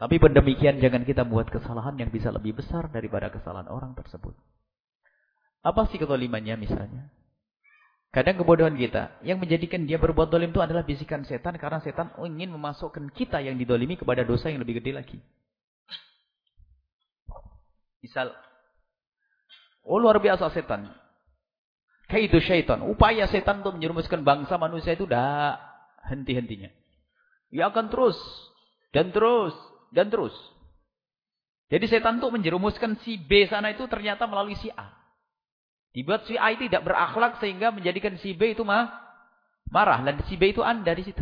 Tapi demikian jangan kita buat kesalahan yang bisa lebih besar daripada kesalahan orang tersebut. Apa sih kezalimannya misalnya? Kadang kebodohan kita. Yang menjadikan dia berbuat dolim itu adalah bisikan setan. Karena setan ingin memasukkan kita yang didolimi kepada dosa yang lebih gede lagi. Misal. Oh luar biasa setan. Kaidu syaitan. Upaya setan untuk menyerumuskan bangsa manusia itu dah henti-hentinya. Ia akan terus. Dan terus. Dan terus. Jadi setan itu menjerumuskan si B sana itu ternyata melalui si A. Dibuat si A tidak berakhlak sehingga menjadikan si B itu mah marah. Dan si B itu anda di situ.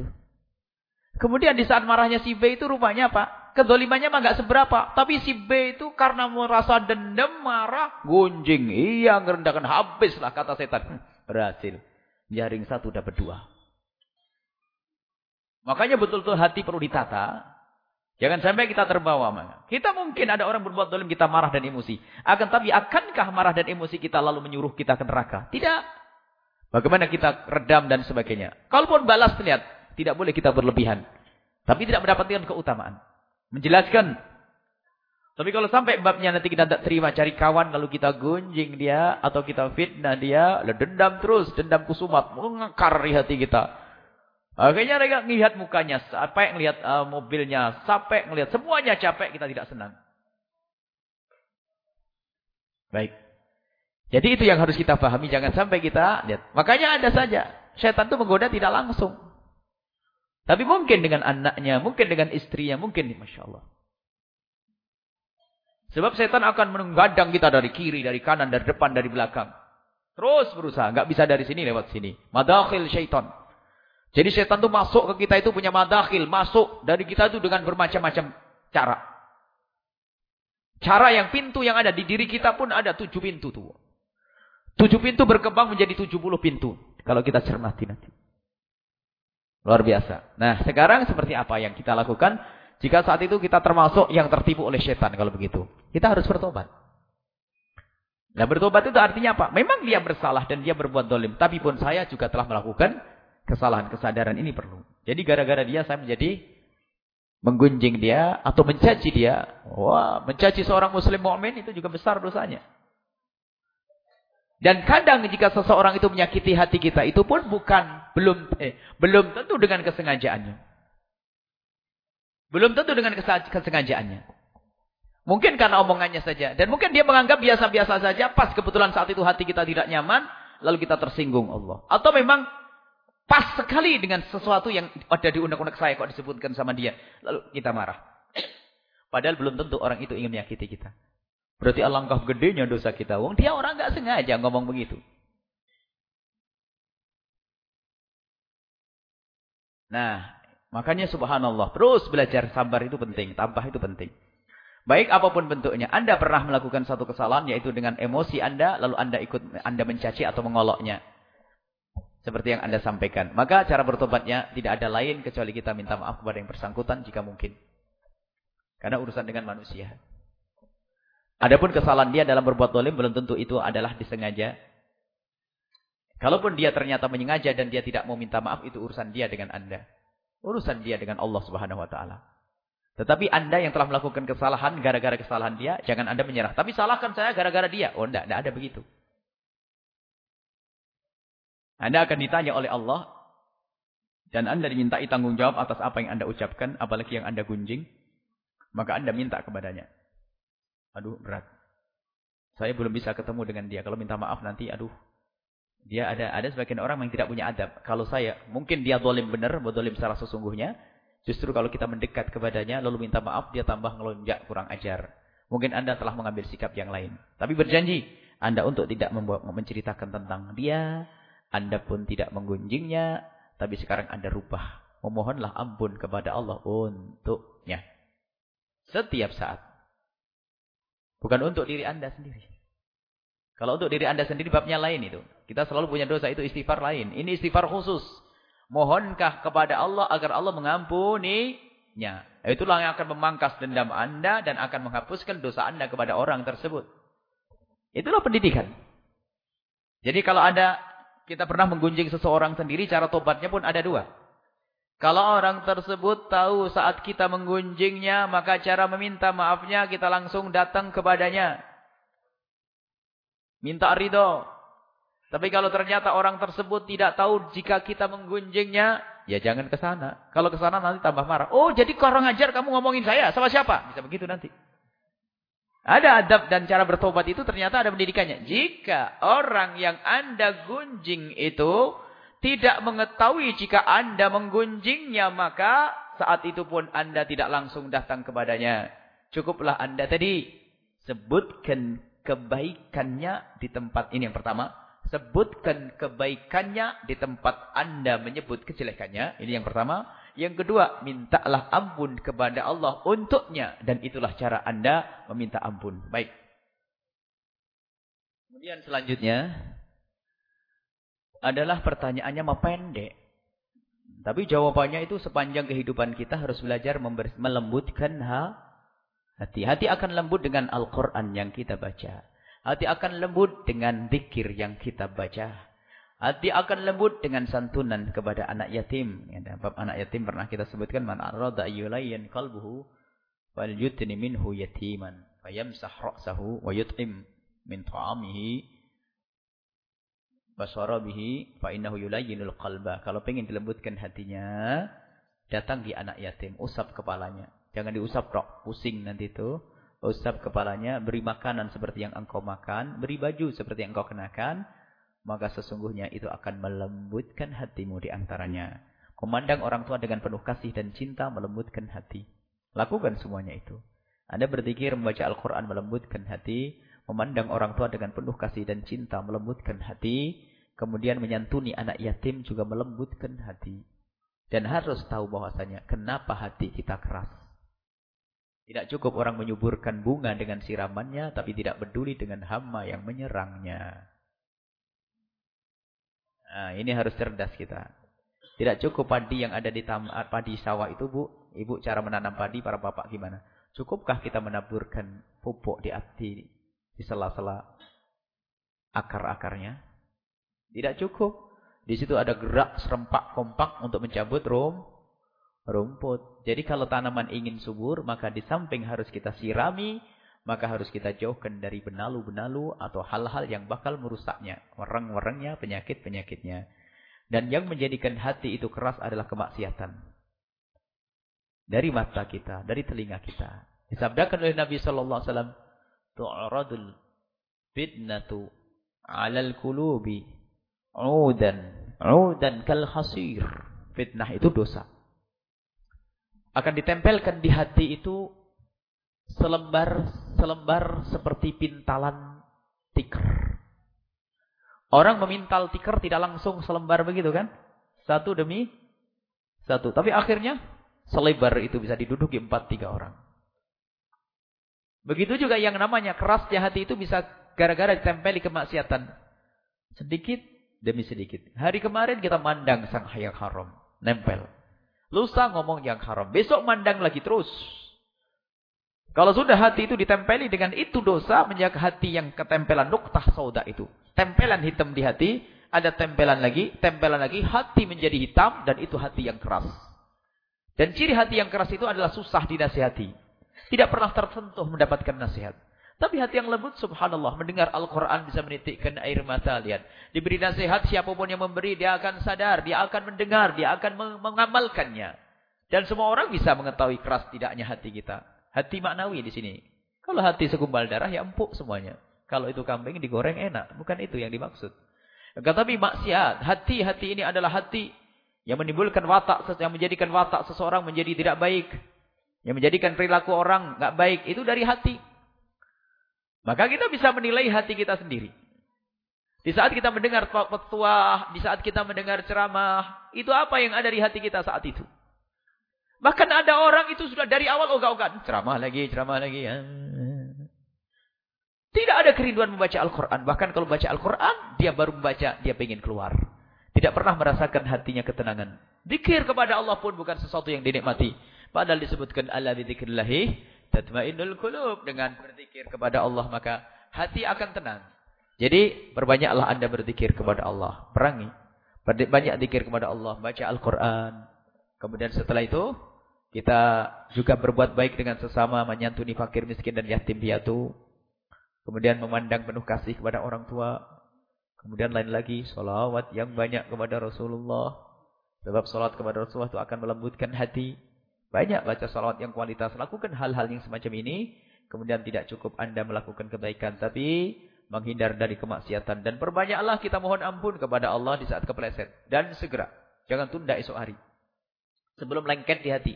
Kemudian di saat marahnya si B itu rupanya apa? Kedolimannya mah gak seberapa. Tapi si B itu karena merasa dendam, marah, gunjing. Iya ngerendahkan habislah kata setan. Berhasil. Jaring satu dapat dua. Makanya betul-betul hati perlu ditata. Jangan sampai kita terbawa. Kita mungkin ada orang berbuat dolim, kita marah dan emosi. Akan tapi akankah marah dan emosi kita lalu menyuruh kita ke neraka? Tidak. Bagaimana kita redam dan sebagainya. Kalaupun balas lihat, tidak boleh kita berlebihan. Tapi tidak mendapatkan keutamaan. Menjelaskan. Tapi kalau sampai babnya nanti kita tidak terima cari kawan lalu kita gunjing dia atau kita fitnah dia, dendam terus, dendam kusumat mengakar di hati kita. Akhirnya mereka melihat mukanya, capek melihat uh, mobilnya, capek melihat semuanya capek, kita tidak senang. Baik. Jadi itu yang harus kita pahami, jangan sampai kita lihat. Makanya ada saja, setan itu menggoda tidak langsung. Tapi mungkin dengan anaknya, mungkin dengan istrinya, mungkin, Masya Allah. Sebab setan akan menunggadang kita dari kiri, dari kanan, dari depan, dari belakang. Terus berusaha, nggak bisa dari sini lewat sini. Madakhil syaitan. Jadi setan itu masuk ke kita itu punya madakhil. Masuk dari kita itu dengan bermacam-macam cara. Cara yang pintu yang ada di diri kita pun ada tujuh pintu tuh. Tujuh pintu berkembang menjadi tujuh puluh pintu. Kalau kita cermati nanti. Luar biasa. Nah sekarang seperti apa yang kita lakukan? Jika saat itu kita termasuk yang tertipu oleh setan kalau begitu. Kita harus bertobat. Nah bertobat itu artinya apa? Memang dia bersalah dan dia berbuat dolim. Tapi pun saya juga telah melakukan kesalahan, kesadaran ini perlu. Jadi gara-gara dia saya menjadi menggunjing dia atau mencaci dia. Wah, mencaci seorang muslim mukmin itu juga besar dosanya. Dan kadang jika seseorang itu menyakiti hati kita, itu pun bukan belum eh, belum tentu dengan kesengajaannya. Belum tentu dengan kesengajaannya. Mungkin karena omongannya saja. Dan mungkin dia menganggap biasa-biasa saja. Pas kebetulan saat itu hati kita tidak nyaman. Lalu kita tersinggung Allah. Atau memang Pas sekali dengan sesuatu yang ada di undang-undang saya kok disebutkan sama dia. Lalu kita marah. Padahal belum tentu orang itu ingin menyakiti kita. Berarti alangkah gedenya dosa kita. Wong dia orang nggak sengaja ngomong begitu. Nah, makanya subhanallah. Terus belajar sabar itu penting. Tabah itu penting. Baik apa pun bentuknya. Anda pernah melakukan satu kesalahan yaitu dengan emosi Anda. Lalu Anda ikut Anda mencaci atau mengoloknya. Seperti yang Anda sampaikan. Maka cara bertobatnya tidak ada lain kecuali kita minta maaf kepada yang bersangkutan jika mungkin. Karena urusan dengan manusia. Adapun kesalahan dia dalam berbuat dolim belum tentu itu adalah disengaja. Kalaupun dia ternyata menyengaja dan dia tidak mau minta maaf itu urusan dia dengan Anda. Urusan dia dengan Allah Subhanahu wa taala. Tetapi Anda yang telah melakukan kesalahan gara-gara kesalahan dia, jangan Anda menyerah. Tapi salahkan saya gara-gara dia. Oh, enggak, enggak ada begitu. Anda akan ditanya oleh Allah. Dan Anda dimintai tanggung jawab atas apa yang Anda ucapkan. Apalagi yang Anda gunjing. Maka Anda minta kepadanya. Aduh berat. Saya belum bisa ketemu dengan dia. Kalau minta maaf nanti aduh. Dia ada ada sebagian orang yang tidak punya adab. Kalau saya, mungkin dia dolim benar, dolim secara sesungguhnya. Justru kalau kita mendekat kepadanya, lalu minta maaf, dia tambah ngelonjak, kurang ajar. Mungkin Anda telah mengambil sikap yang lain. Tapi berjanji, Anda untuk tidak menceritakan tentang dia, anda pun tidak menggunjingnya, tapi sekarang Anda rubah. Memohonlah ampun kepada Allah untuknya. Setiap saat. Bukan untuk diri Anda sendiri. Kalau untuk diri Anda sendiri babnya lain itu. Kita selalu punya dosa itu istighfar lain. Ini istighfar khusus. Mohonkah kepada Allah agar Allah mengampuninya. Itulah yang akan memangkas dendam Anda dan akan menghapuskan dosa Anda kepada orang tersebut. Itulah pendidikan. Jadi kalau ada kita pernah menggunjing seseorang sendiri, cara tobatnya pun ada dua. Kalau orang tersebut tahu saat kita menggunjingnya, maka cara meminta maafnya kita langsung datang kepadanya. Minta ridho. Tapi kalau ternyata orang tersebut tidak tahu jika kita menggunjingnya, ya jangan ke sana. Kalau ke sana nanti tambah marah. Oh, jadi orang ajar kamu ngomongin saya sama siapa? Bisa begitu nanti. Ada adab dan cara bertobat itu ternyata ada pendidikannya. Jika orang yang Anda gunjing itu tidak mengetahui jika Anda menggunjingnya, maka saat itu pun Anda tidak langsung datang kepadanya. Cukuplah Anda tadi sebutkan kebaikannya di tempat ini yang pertama. Sebutkan kebaikannya di tempat Anda menyebut kejelekannya. Ini yang pertama. Yang kedua, mintalah ampun kepada Allah untuknya. Dan itulah cara anda meminta ampun. Baik. Kemudian selanjutnya. Adalah pertanyaannya pendek. Tapi jawabannya itu sepanjang kehidupan kita harus belajar melembutkan hati. Hati akan lembut dengan Al-Quran yang kita baca. Hati akan lembut dengan zikir yang kita baca. Hati akan lembut dengan santunan kepada anak yatim. Ya, bab anak yatim pernah kita sebutkan man arada yulayyan qalbuhu wal yutni minhu yatiman fayamsah ra'sahu wa yut'im min ta'amihi basara bihi fa innahu yulayyinul qalba. Kalau pengen dilembutkan hatinya, datang di anak yatim, usap kepalanya. Jangan diusap rok, pusing nanti itu. Usap kepalanya, beri makanan seperti yang engkau makan, beri baju seperti yang engkau kenakan maka sesungguhnya itu akan melembutkan hatimu di antaranya. Memandang orang tua dengan penuh kasih dan cinta melembutkan hati. Lakukan semuanya itu. Anda berzikir membaca Al-Quran melembutkan hati. Memandang orang tua dengan penuh kasih dan cinta melembutkan hati. Kemudian menyantuni anak yatim juga melembutkan hati. Dan harus tahu bahwasanya kenapa hati kita keras. Tidak cukup orang menyuburkan bunga dengan siramannya, tapi tidak peduli dengan hama yang menyerangnya. Nah, ini harus cerdas kita. Tidak cukup padi yang ada di tam, ah, padi sawah itu, Bu. Ibu cara menanam padi para bapak gimana? Cukupkah kita menaburkan pupuk di hati di sela-sela akar-akarnya? Tidak cukup. Di situ ada gerak serempak kompak untuk mencabut rum, rumput. Jadi kalau tanaman ingin subur, maka di samping harus kita sirami, maka harus kita jauhkan dari benalu-benalu atau hal-hal yang bakal merusaknya. Wereng-werengnya, penyakit-penyakitnya. Dan yang menjadikan hati itu keras adalah kemaksiatan. Dari mata kita, dari telinga kita. Disabdakan oleh Nabi sallallahu alaihi wasallam, "Tu'radul fitnatu 'alal qulubi 'udan, 'udan kal khasir." Fitnah itu dosa. Akan ditempelkan di hati itu selembar selembar seperti pintalan tikar. Orang memintal tikar tidak langsung selembar begitu kan? Satu demi satu. Tapi akhirnya selebar itu bisa diduduki empat tiga orang. Begitu juga yang namanya kerasnya hati itu bisa gara-gara ditempeli kemaksiatan. Sedikit demi sedikit. Hari kemarin kita mandang sang yang haram. Nempel. Lusa ngomong yang haram. Besok mandang lagi terus. Kalau sudah hati itu ditempeli dengan itu dosa, menjaga hati yang ketempelan nuktah sauda itu. Tempelan hitam di hati, ada tempelan lagi, tempelan lagi, hati menjadi hitam dan itu hati yang keras. Dan ciri hati yang keras itu adalah susah dinasihati. Tidak pernah tersentuh mendapatkan nasihat. Tapi hati yang lembut, subhanallah, mendengar Al-Quran bisa menitikkan air mata. Lihat, diberi nasihat siapa pun yang memberi, dia akan sadar, dia akan mendengar, dia akan mengamalkannya. Dan semua orang bisa mengetahui keras tidaknya hati kita. Hati maknawi di sini. Kalau hati segumpal darah ya empuk semuanya. Kalau itu kambing digoreng enak, bukan itu yang dimaksud. Tetapi maksiat, hati-hati ini adalah hati yang menimbulkan watak, yang menjadikan watak seseorang menjadi tidak baik. Yang menjadikan perilaku orang nggak baik. Itu dari hati. Maka kita bisa menilai hati kita sendiri. Di saat kita mendengar petua, di saat kita mendengar ceramah, itu apa yang ada di hati kita saat itu. Bahkan ada orang itu sudah dari awal ogah-ogahan. Ceramah lagi, ceramah lagi. Ya. Tidak ada kerinduan membaca Al-Quran. Bahkan kalau baca Al-Quran, dia baru membaca, dia ingin keluar. Tidak pernah merasakan hatinya ketenangan. Dikir kepada Allah pun bukan sesuatu yang dinikmati. Padahal disebutkan Allah bidzikrillahi tatmainnul qulub. Dengan berzikir kepada Allah maka hati akan tenang. Jadi perbanyaklah Anda berzikir kepada Allah. Perangi. Banyak zikir kepada Allah. Baca Al-Quran. Kemudian setelah itu kita juga berbuat baik dengan sesama, menyantuni fakir, miskin dan yatim piatu. Kemudian memandang penuh kasih kepada orang tua. Kemudian lain lagi, solawat yang banyak kepada Rasulullah. Sebab solat kepada Rasulullah itu akan melembutkan hati. Banyak baca solawat yang kualitas. Lakukan hal-hal yang semacam ini. Kemudian tidak cukup anda melakukan kebaikan. Tapi menghindar dari kemaksiatan. Dan perbanyaklah kita mohon ampun kepada Allah di saat kepleset. Dan segera. Jangan tunda esok hari. Sebelum lengket di hati.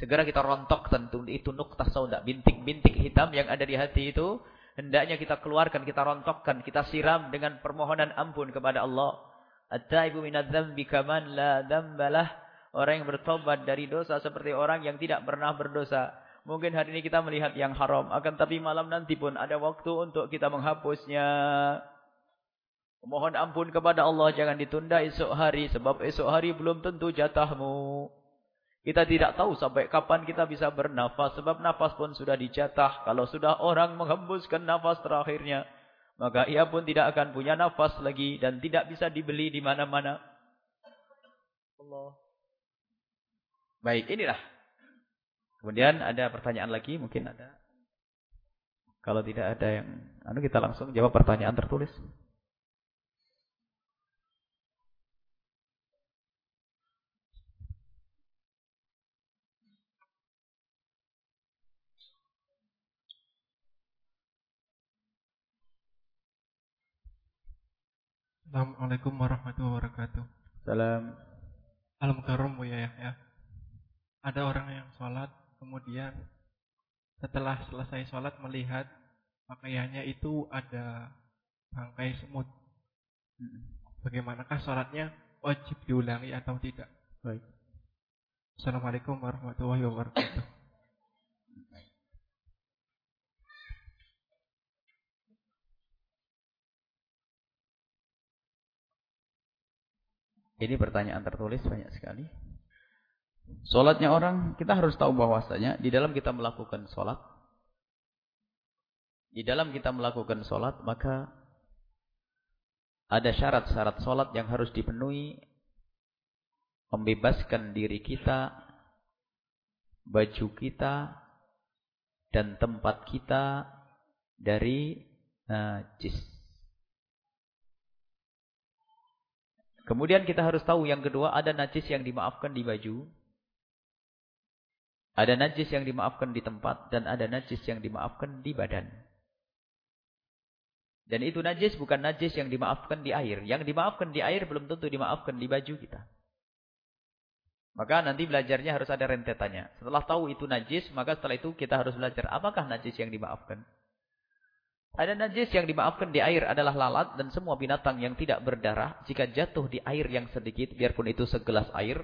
Segera kita rontok tentu itu nuktah sauda. Bintik-bintik hitam yang ada di hati itu hendaknya kita keluarkan, kita rontokkan, kita siram dengan permohonan ampun kepada Allah. At-taibu minadz-dzambi kaman la dzambalah. Orang yang bertobat dari dosa seperti orang yang tidak pernah berdosa. Mungkin hari ini kita melihat yang haram, akan tapi malam nanti pun ada waktu untuk kita menghapusnya. Mohon ampun kepada Allah jangan ditunda esok hari sebab esok hari belum tentu jatahmu. Kita tidak tahu sampai kapan kita bisa bernafas. Sebab nafas pun sudah dijatah. Kalau sudah orang menghembuskan nafas terakhirnya. Maka ia pun tidak akan punya nafas lagi. Dan tidak bisa dibeli di mana-mana. Allah. Baik, inilah. Kemudian ada pertanyaan lagi. Mungkin ada. Kalau tidak ada yang... Anu kita langsung jawab pertanyaan tertulis. Assalamualaikum warahmatullahi wabarakatuh. Salam. Alam karom Bu ya, ya. Ada orang yang sholat, kemudian setelah selesai sholat melihat pakaiannya itu ada bangkai semut. Bagaimanakah sholatnya? Wajib diulangi atau tidak? Baik. Assalamualaikum warahmatullahi wabarakatuh. Ini pertanyaan tertulis banyak sekali. Solatnya orang, kita harus tahu bahwasanya di dalam kita melakukan solat, di dalam kita melakukan solat, maka ada syarat-syarat solat yang harus dipenuhi, membebaskan diri kita, baju kita, dan tempat kita dari najis. Kemudian kita harus tahu yang kedua ada najis yang dimaafkan di baju. Ada najis yang dimaafkan di tempat dan ada najis yang dimaafkan di badan. Dan itu najis bukan najis yang dimaafkan di air. Yang dimaafkan di air belum tentu dimaafkan di baju kita. Maka nanti belajarnya harus ada rentetannya. Setelah tahu itu najis, maka setelah itu kita harus belajar apakah najis yang dimaafkan. Ada najis yang dimaafkan di air adalah lalat dan semua binatang yang tidak berdarah. Jika jatuh di air yang sedikit, biarpun itu segelas air,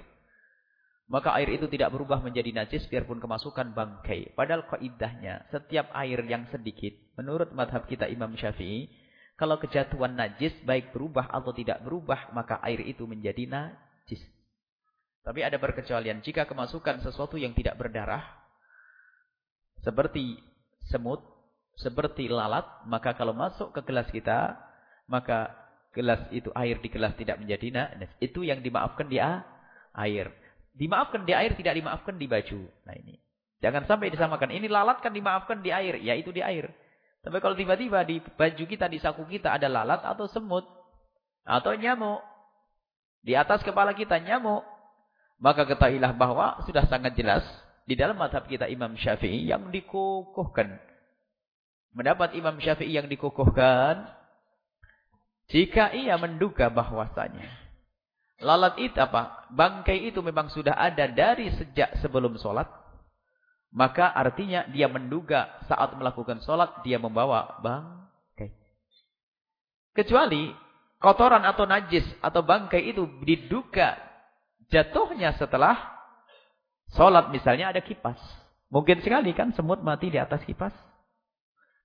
maka air itu tidak berubah menjadi najis biarpun kemasukan bangkai. Padahal kaidahnya, setiap air yang sedikit, menurut madhab kita Imam Syafi'i, kalau kejatuhan najis baik berubah atau tidak berubah, maka air itu menjadi najis. Tapi ada perkecualian. Jika kemasukan sesuatu yang tidak berdarah, seperti semut, seperti lalat, maka kalau masuk ke gelas kita, maka gelas itu air di gelas tidak menjadi najis. Itu yang dimaafkan di air. Dimaafkan di air tidak dimaafkan di baju. Nah ini. Jangan sampai disamakan. Ini lalat kan dimaafkan di air, yaitu di air. Tapi kalau tiba-tiba di baju kita, di saku kita ada lalat atau semut atau nyamuk di atas kepala kita nyamuk, maka ketahuilah bahwa sudah sangat jelas di dalam madhab kita Imam Syafi'i yang dikukuhkan Mendapat Imam Syafi'i yang dikukuhkan. Jika ia menduga bahwasanya. Lalat itu apa? Bangkai itu memang sudah ada dari sejak sebelum sholat. Maka artinya dia menduga saat melakukan sholat. Dia membawa bangkai. Kecuali kotoran atau najis atau bangkai itu diduga jatuhnya setelah sholat. Misalnya ada kipas. Mungkin sekali kan semut mati di atas kipas.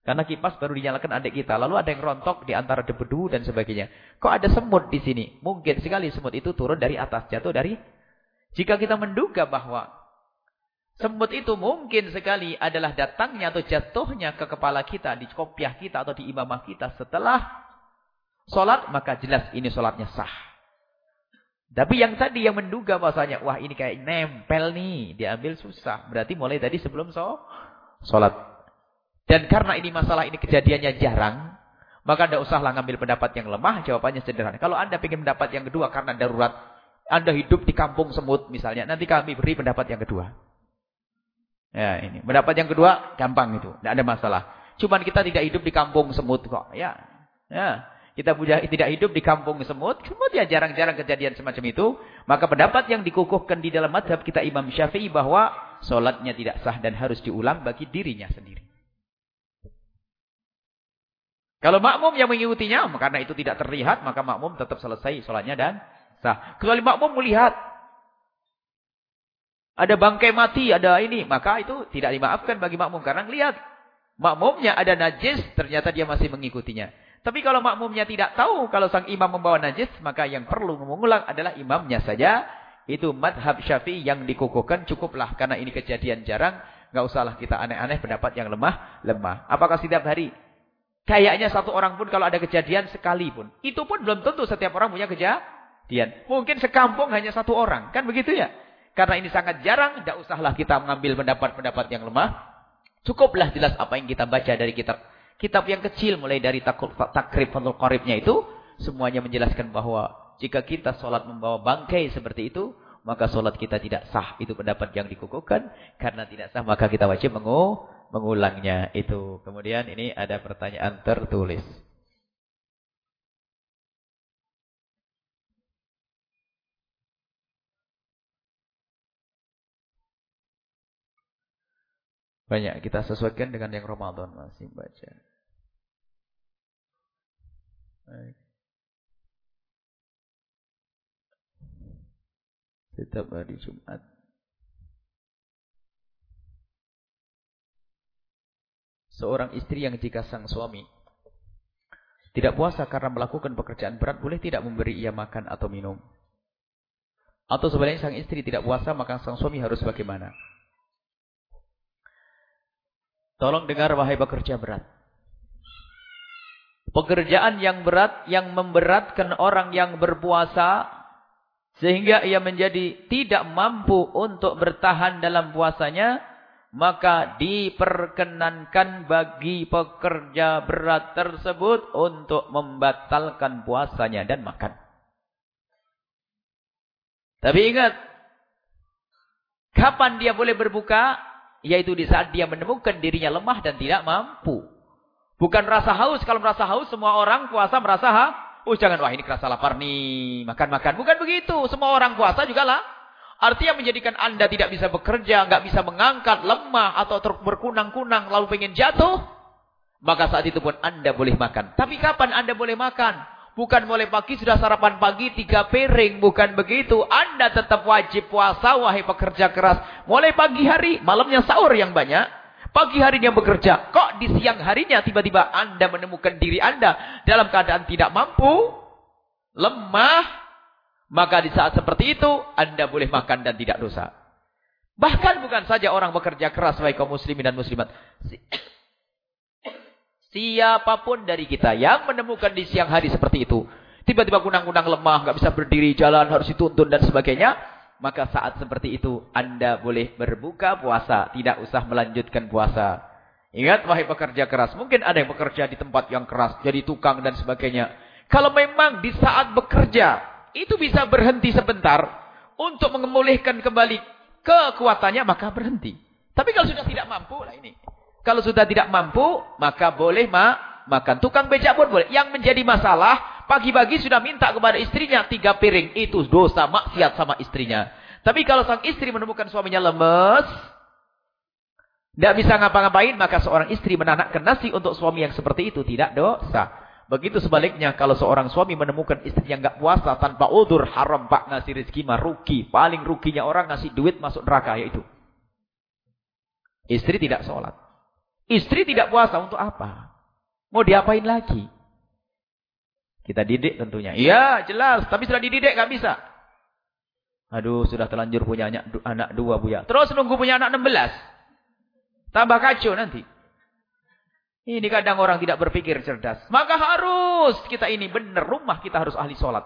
Karena kipas baru dinyalakan adik kita. Lalu ada yang rontok di antara debu dan sebagainya. Kok ada semut di sini? Mungkin sekali semut itu turun dari atas. Jatuh dari... Jika kita menduga bahwa semut itu mungkin sekali adalah datangnya atau jatuhnya ke kepala kita, di kopiah kita atau di imamah kita setelah sholat, maka jelas ini sholatnya sah. Tapi yang tadi yang menduga bahasanya, wah ini kayak nempel nih, diambil susah. Berarti mulai tadi sebelum sholat. Dan karena ini masalah ini kejadiannya jarang, Maka tidak usahlah ngambil pendapat yang lemah, jawabannya sederhana. Kalau Anda ingin pendapat yang kedua karena darurat, Anda hidup di kampung semut misalnya, nanti kami beri pendapat yang kedua. Ya, ini. Pendapat yang kedua gampang itu, tidak ada masalah. Cuman kita tidak hidup di kampung semut kok, ya. Ya. Kita punya tidak hidup di kampung semut, semut ya jarang-jarang kejadian semacam itu. Maka pendapat yang dikukuhkan di dalam madhab kita Imam Syafi'i bahwa solatnya tidak sah dan harus diulang bagi dirinya sendiri. Kalau makmum yang mengikutinya, karena itu tidak terlihat, maka makmum tetap selesai sholatnya dan sah. Kecuali makmum melihat ada bangkai mati, ada ini, maka itu tidak dimaafkan bagi makmum karena lihat makmumnya ada najis, ternyata dia masih mengikutinya. Tapi kalau makmumnya tidak tahu kalau sang imam membawa najis, maka yang perlu mengulang adalah imamnya saja. Itu madhab syafi'i yang dikukuhkan cukuplah. Karena ini kejadian jarang. Nggak usahlah kita aneh-aneh pendapat yang lemah. lemah. Apakah setiap hari? Kayaknya satu orang pun kalau ada kejadian sekalipun. Itu pun belum tentu setiap orang punya kejadian. Mungkin sekampung hanya satu orang. Kan begitu ya? Karena ini sangat jarang. Tidak usahlah kita mengambil pendapat-pendapat yang lemah. Cukuplah jelas apa yang kita baca dari kitab. Kitab yang kecil mulai dari takrib fadul qaribnya itu. Semuanya menjelaskan bahwa jika kita sholat membawa bangkai seperti itu. Maka sholat kita tidak sah. Itu pendapat yang dikukuhkan. Karena tidak sah maka kita wajib mengu mengulangnya itu. Kemudian ini ada pertanyaan tertulis. Banyak kita sesuaikan dengan yang Ramadan masih baca. Baik. Setiap hari Jumat. Seorang istri yang jika sang suami tidak puasa karena melakukan pekerjaan berat, boleh tidak memberi ia makan atau minum? Atau sebenarnya sang istri tidak puasa, maka sang suami harus bagaimana? Tolong dengar wahai pekerja berat. Pekerjaan yang berat, yang memberatkan orang yang berpuasa, sehingga ia menjadi tidak mampu untuk bertahan dalam puasanya, maka diperkenankan bagi pekerja berat tersebut untuk membatalkan puasanya dan makan. Tapi ingat, kapan dia boleh berbuka? Yaitu di saat dia menemukan dirinya lemah dan tidak mampu. Bukan rasa haus. Kalau merasa haus, semua orang puasa merasa ha? Oh jangan, wah ini kerasa lapar nih, makan-makan. Bukan begitu. Semua orang puasa juga lah Artinya menjadikan anda tidak bisa bekerja, nggak bisa mengangkat, lemah, atau berkunang-kunang, lalu pengen jatuh. Maka saat itu pun anda boleh makan. Tapi kapan anda boleh makan? Bukan mulai pagi sudah sarapan pagi tiga piring. Bukan begitu. Anda tetap wajib puasa, wahai pekerja keras. Mulai pagi hari, malamnya sahur yang banyak. Pagi harinya bekerja. Kok di siang harinya tiba-tiba anda menemukan diri anda dalam keadaan tidak mampu? Lemah? Maka di saat seperti itu, Anda boleh makan dan tidak dosa. Bahkan bukan saja orang bekerja keras, baik kaum muslimin dan muslimat. Siapa pun dari kita yang menemukan di siang hari seperti itu. Tiba-tiba kunang-kunang lemah, nggak bisa berdiri, jalan, harus dituntun dan sebagainya. Maka saat seperti itu, Anda boleh berbuka puasa. Tidak usah melanjutkan puasa. Ingat, wahai pekerja keras. Mungkin ada yang bekerja di tempat yang keras, jadi tukang dan sebagainya. Kalau memang di saat bekerja, itu bisa berhenti sebentar untuk memulihkan kembali kekuatannya, maka berhenti. Tapi kalau sudah tidak mampu, lah ini. Kalau sudah tidak mampu, maka boleh ma makan. Tukang becak pun boleh. Yang menjadi masalah, pagi-pagi sudah minta kepada istrinya tiga piring. Itu dosa maksiat sama istrinya. Tapi kalau sang istri menemukan suaminya lemes, tidak bisa ngapa-ngapain, maka seorang istri menanakkan nasi untuk suami yang seperti itu tidak dosa. Begitu sebaliknya kalau seorang suami menemukan istri yang nggak puasa tanpa udur haram pak ngasih rezeki mah rugi. Paling ruginya orang ngasih duit masuk neraka yaitu. Istri tidak sholat. Istri tidak puasa untuk apa? Mau diapain lagi? Kita didik tentunya. Iya jelas. Tapi sudah dididik nggak bisa. Aduh sudah terlanjur punya anak, anak dua buya. Terus nunggu punya anak 16. Tambah kacau nanti. Ini kadang orang tidak berpikir cerdas. Maka harus kita ini benar rumah kita harus ahli sholat.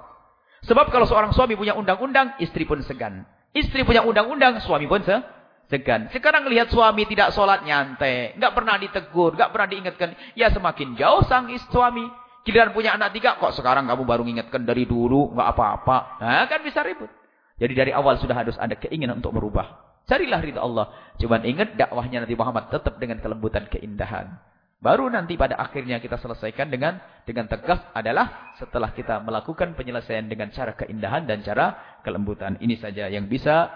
Sebab kalau seorang suami punya undang-undang, istri pun segan. Istri punya undang-undang, suami pun se segan. Sekarang lihat suami tidak sholat nyantai. Nggak pernah ditegur, nggak pernah diingatkan. Ya semakin jauh sang suami. Giliran punya anak tiga, kok sekarang kamu baru mengingatkan dari dulu, nggak apa-apa. Nah, kan bisa ribut. Jadi dari awal sudah harus ada keinginan untuk merubah. Carilah ridha Allah. Cuman ingat dakwahnya Nabi Muhammad tetap dengan kelembutan keindahan. Baru nanti pada akhirnya kita selesaikan dengan dengan tegas adalah setelah kita melakukan penyelesaian dengan cara keindahan dan cara kelembutan. Ini saja yang bisa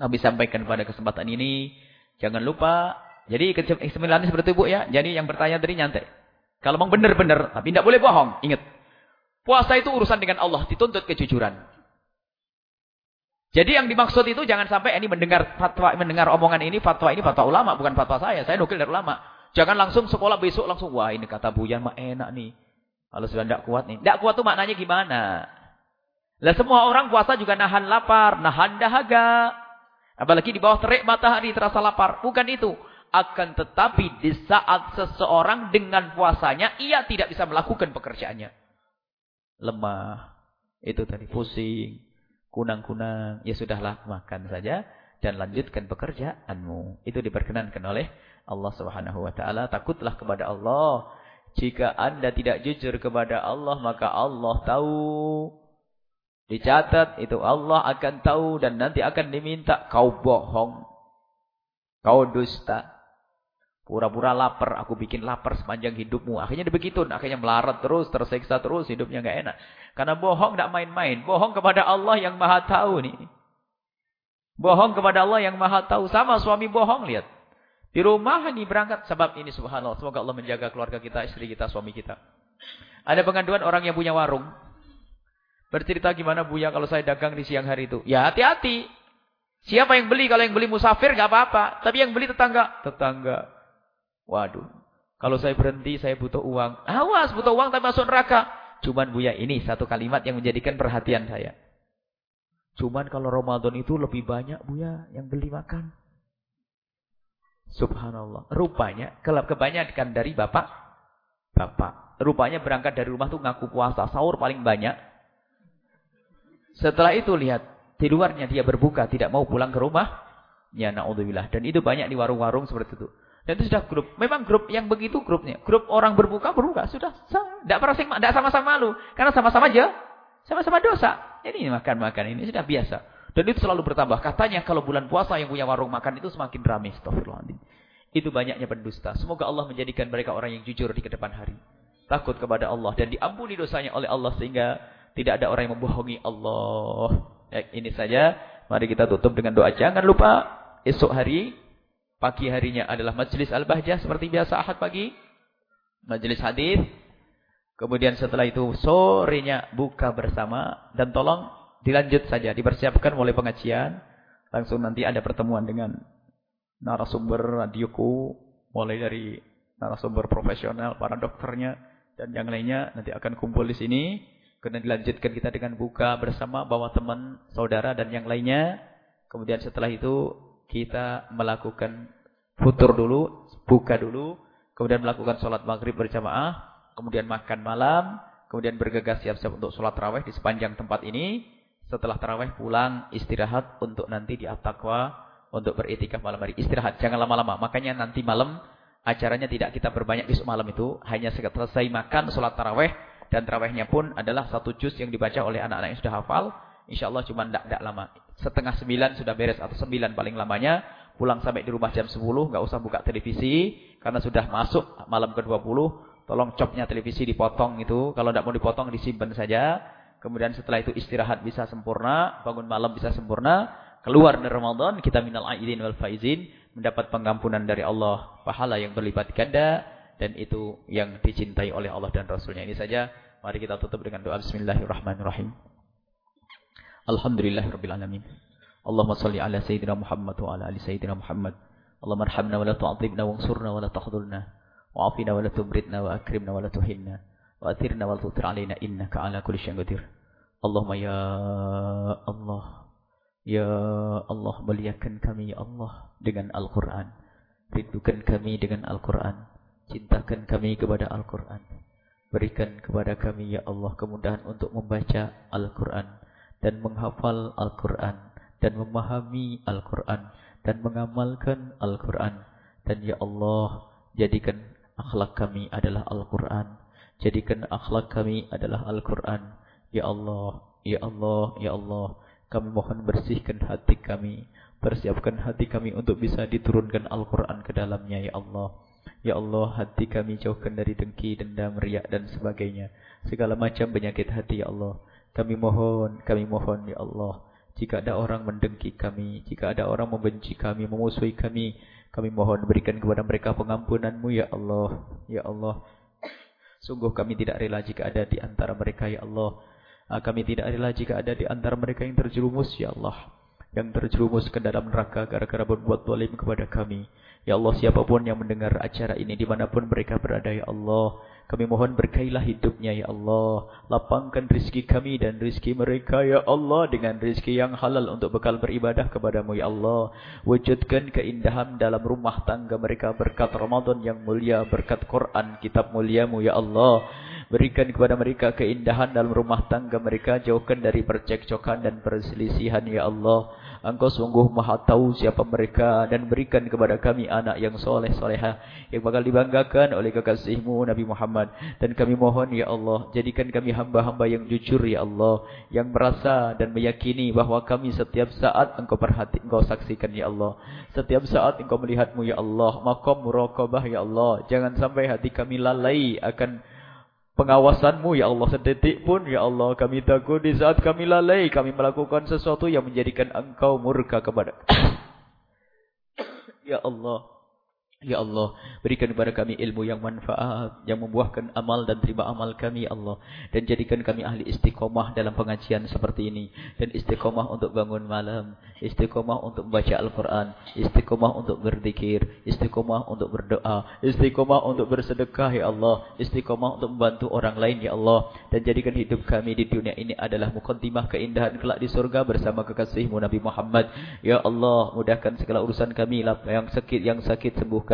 kami sampaikan pada kesempatan ini. Jangan lupa. Jadi kesempatan seperti itu Bu ya. Jadi yang bertanya tadi nyantai. Kalau memang benar-benar. Tapi tidak boleh bohong. Ingat. Puasa itu urusan dengan Allah. Dituntut kejujuran. Jadi yang dimaksud itu jangan sampai ini mendengar fatwa, mendengar omongan ini, fatwa ini fatwa ulama, bukan fatwa saya. Saya nukil dari ulama. Jangan langsung sekolah besok langsung, wah ini kata Buyan mah enak nih. Kalau sudah tidak kuat nih. Tidak kuat itu maknanya gimana? Lah semua orang puasa juga nahan lapar, nahan dahaga. Apalagi di bawah terik matahari terasa lapar. Bukan itu. Akan tetapi di saat seseorang dengan puasanya, ia tidak bisa melakukan pekerjaannya. Lemah. Itu tadi pusing. Kunang-kunang. Ya sudahlah, makan saja. Dan lanjutkan pekerjaanmu. Itu diperkenankan oleh Allah Subhanahu wa taala. Takutlah kepada Allah. Jika Anda tidak jujur kepada Allah, maka Allah tahu. Dicatat itu Allah akan tahu dan nanti akan diminta kau bohong. Kau dusta. Pura-pura lapar, aku bikin lapar sepanjang hidupmu. Akhirnya begitu, akhirnya melarat terus, tersiksa terus, hidupnya enggak enak. Karena bohong enggak main-main. Bohong kepada Allah yang Maha tahu nih. Bohong kepada Allah yang Maha tahu sama suami bohong, lihat. Di rumah ini berangkat sebab ini subhanallah. Semoga Allah menjaga keluarga kita, istri kita, suami kita. Ada pengaduan orang yang punya warung. Bercerita gimana Buya kalau saya dagang di siang hari itu. Ya hati-hati. Siapa yang beli? Kalau yang beli musafir gak apa-apa. Tapi yang beli tetangga. Tetangga. Waduh. Kalau saya berhenti saya butuh uang. Awas butuh uang tapi masuk neraka. Cuman Buya ini satu kalimat yang menjadikan perhatian saya. Cuman kalau Ramadan itu lebih banyak Buya yang beli makan. Subhanallah. Rupanya, kebanyakan dari bapak, bapak. Rupanya berangkat dari rumah tuh ngaku puasa, sahur paling banyak. Setelah itu lihat, di luarnya dia berbuka, tidak mau pulang ke rumah. Ya na'udzubillah. Dan itu banyak di warung-warung seperti itu. Dan itu sudah grup. Memang grup yang begitu grupnya. Grup orang berbuka, berbuka. Sudah. Tidak tidak sama-sama malu. Karena sama-sama aja. Sama-sama dosa. Ini makan-makan. Ini sudah biasa. Dan itu selalu bertambah. Katanya kalau bulan puasa yang punya warung makan itu semakin ramai. Astagfirullahaladzim. Itu banyaknya pendusta. Semoga Allah menjadikan mereka orang yang jujur di ke depan hari. Takut kepada Allah. Dan diampuni dosanya oleh Allah. Sehingga tidak ada orang yang membohongi Allah. Ya, ini saja. Mari kita tutup dengan doa. Jangan lupa esok hari. Pagi harinya adalah majlis al-bahjah. Seperti biasa ahad pagi. Majlis hadis. Kemudian setelah itu sorenya buka bersama. Dan tolong dilanjut saja, dipersiapkan mulai pengajian. Langsung nanti ada pertemuan dengan narasumber radioku, mulai dari narasumber profesional, para dokternya, dan yang lainnya nanti akan kumpul di sini. Kemudian dilanjutkan kita dengan buka bersama bawa teman, saudara, dan yang lainnya. Kemudian setelah itu kita melakukan futur dulu, buka dulu. Kemudian melakukan sholat maghrib berjamaah. Kemudian makan malam. Kemudian bergegas siap-siap untuk sholat raweh di sepanjang tempat ini. Setelah tarawih pulang istirahat untuk nanti di At-Taqwa untuk beritikaf malam hari. Istirahat, jangan lama-lama. Makanya nanti malam acaranya tidak kita berbanyak besok malam itu. Hanya selesai makan, sholat tarawih. Dan tarawihnya pun adalah satu juz yang dibaca oleh anak-anak yang sudah hafal. Insya Allah cuma tidak lama. Setengah sembilan sudah beres atau sembilan paling lamanya. Pulang sampai di rumah jam sepuluh. Nggak usah buka televisi. Karena sudah masuk malam ke-20. Tolong copnya televisi dipotong itu. Kalau tidak mau dipotong disimpan saja. Kemudian setelah itu istirahat bisa sempurna, bangun malam bisa sempurna, keluar dari Ramadan kita minal aidin wal faizin, mendapat pengampunan dari Allah, pahala yang berlipat ganda dan itu yang dicintai oleh Allah dan Rasulnya. Ini saja, mari kita tutup dengan doa bismillahirrahmanirrahim. Alhamdulillahirabbil alamin. Allahumma salli ala sayyidina Muhammad wa ala ali sayyidina Muhammad. Allahumma arhamna wa la tu'adzibna wansurna wa la tahdhurna wa'afina wa la tubridna wa akrimna wa la tuhinna. وأثرنا والتطر علينا إنك على كل شيء قدير اللهم يا الله Ya Allah muliakan kami ya Allah dengan Al-Quran Rindukan kami dengan Al-Quran Cintakan kami kepada Al-Quran Berikan kepada kami ya Allah kemudahan untuk membaca Al-Quran Dan menghafal Al-Quran Dan memahami Al-Quran Dan mengamalkan Al-Quran Dan ya Allah jadikan akhlak kami adalah Al-Quran Jadikan akhlak kami adalah Al-Quran. Ya Allah, Ya Allah, Ya Allah. Kami mohon bersihkan hati kami. Persiapkan hati kami untuk bisa diturunkan Al-Quran ke dalamnya, Ya Allah. Ya Allah, hati kami jauhkan dari dengki, dendam, riak dan sebagainya. Segala macam penyakit hati, Ya Allah. Kami mohon, kami mohon, Ya Allah. Jika ada orang mendengki kami, jika ada orang membenci kami, memusuhi kami, kami mohon berikan kepada mereka pengampunanmu, Ya Allah. Ya Allah. Sungguh kami tidak rela jika ada di antara mereka, Ya Allah. Ah, kami tidak rela jika ada di antara mereka yang terjerumus, Ya Allah. Yang terjerumus ke dalam neraka gara-gara berbuat zalim kepada kami. Ya Allah, siapapun yang mendengar acara ini dimanapun mereka berada, Ya Allah. Kami mohon berkailah hidupnya ya Allah. Lapangkan rizki kami dan rizki mereka ya Allah. Dengan rizki yang halal untuk bekal beribadah kepadamu ya Allah. Wujudkan keindahan dalam rumah tangga mereka berkat Ramadan yang mulia. Berkat Quran kitab muliamu ya Allah. Berikan kepada mereka keindahan dalam rumah tangga mereka. Jauhkan dari percekcokan dan perselisihan ya Allah. Engkau sungguh maha tahu siapa mereka dan berikan kepada kami anak yang soleh solehah yang bakal dibanggakan oleh kekasihmu Nabi Muhammad. Dan kami mohon ya Allah jadikan kami hamba-hamba yang jujur ya Allah yang merasa dan meyakini bahawa kami setiap saat engkau perhati engkau saksikan ya Allah. Setiap saat engkau melihatmu ya Allah. Maqam muraqabah ya Allah. Jangan sampai hati kami lalai akan pengawasanmu ya Allah sedetik pun ya Allah kami takut di saat kami lalai kami melakukan sesuatu yang menjadikan engkau murka kepada ya Allah Ya Allah, berikan kepada kami ilmu yang manfaat, yang membuahkan amal dan terima amal kami, Ya Allah. Dan jadikan kami ahli istiqomah dalam pengajian seperti ini. Dan istiqomah untuk bangun malam, istiqomah untuk membaca Al-Quran, istiqomah untuk berzikir, istiqomah untuk berdoa, istiqomah untuk bersedekah, Ya Allah. Istiqomah untuk membantu orang lain, Ya Allah. Dan jadikan hidup kami di dunia ini adalah mukantimah keindahan kelak di surga bersama kekasihmu Nabi Muhammad. Ya Allah, mudahkan segala urusan kami, yang sakit, yang sakit sembuh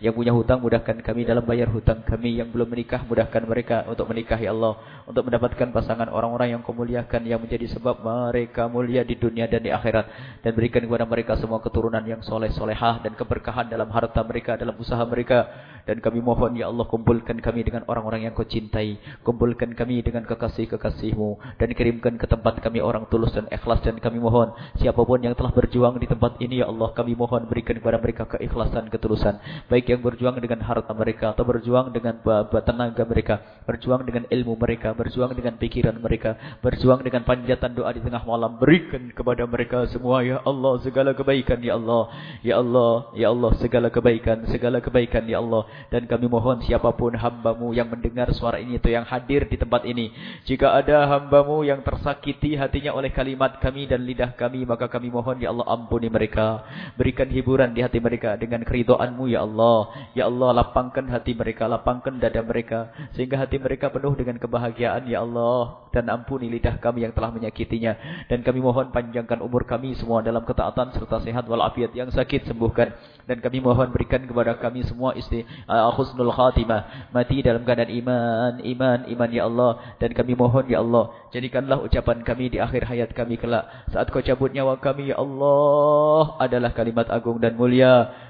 Yang punya hutang mudahkan kami dalam bayar hutang kami. Yang belum menikah mudahkan mereka untuk menikahi Allah. Untuk mendapatkan pasangan orang-orang yang kau muliakan. Yang menjadi sebab mereka mulia di dunia dan di akhirat. Dan berikan kepada mereka semua keturunan yang soleh-solehah. Dan keberkahan dalam harta mereka, dalam usaha mereka. Dan kami mohon ya Allah kumpulkan kami dengan orang-orang yang kau cintai. Kumpulkan kami dengan kekasih-kekasihmu. Dan kirimkan ke tempat kami orang tulus dan ikhlas. Dan kami mohon siapa pun yang telah berjuang di tempat ini ya Allah. Kami mohon berikan kepada mereka keikhlasan, ketulusan Baik yang berjuang dengan harta mereka atau berjuang dengan tenaga mereka. Berjuang dengan ilmu mereka. Berjuang dengan pikiran mereka. Berjuang dengan panjatan doa di tengah malam. Berikan kepada mereka semua. Ya Allah segala kebaikan. Ya Allah. Ya Allah. Ya Allah segala kebaikan. Segala kebaikan. Ya Allah. Dan kami mohon siapa pun hambamu yang mendengar suara ini atau yang hadir di tempat ini. Jika ada hambamu yang tersakiti hatinya oleh kalimat kami dan lidah kami. Maka kami mohon ya Allah ampuni mereka. Berikan hiburan di hati mereka dengan keridoanmu ya Allah. Ya Allah lapangkan hati mereka, lapangkan dada mereka. Sehingga hati mereka penuh dengan kebahagiaan ya Allah. Dan ampuni lidah kami yang telah menyakitinya. Dan kami mohon panjangkan umur kami semua dalam ketaatan serta sehat walafiat yang sakit sembuhkan. Dan kami mohon berikan kepada kami semua isti uh, khusnul khatimah. Mati dalam keadaan iman, iman, iman ya Allah. Dan kami mohon ya Allah. Jadikanlah ucapan kami di akhir hayat kami kelak. Saat kau cabut nyawa kami ya Allah. Adalah kalimat agung dan mulia.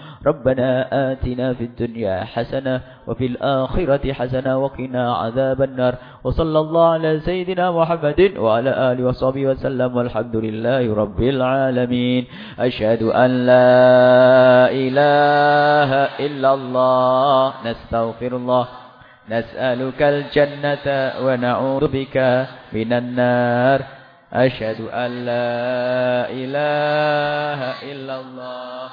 ربنا آتنا في الدنيا حسنة وفي الآخرة حسنة وقنا عذاب النار وصلى الله على سيدنا محمد وعلى آله وصحبه وسلم والحمد لله رب العالمين أشهد أن لا إله إلا الله نستغفر الله نسألك الجنة ونعوذ بك من النار أشهد أن لا إله إلا الله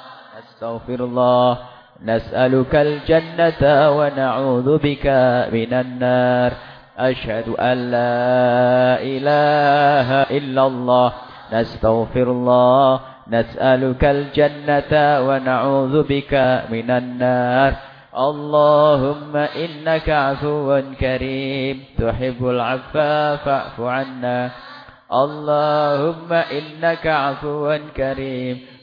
أستغفر الله نسألك الجنة ونعوذ بك من النار. أشهد أن لا إله إلا الله. نستغفر الله نسألك الجنة ونعوذ بك من النار. اللهم إنك عفو كريم. تحب العفا فاعف عنا. اللهم إنك عفو كريم.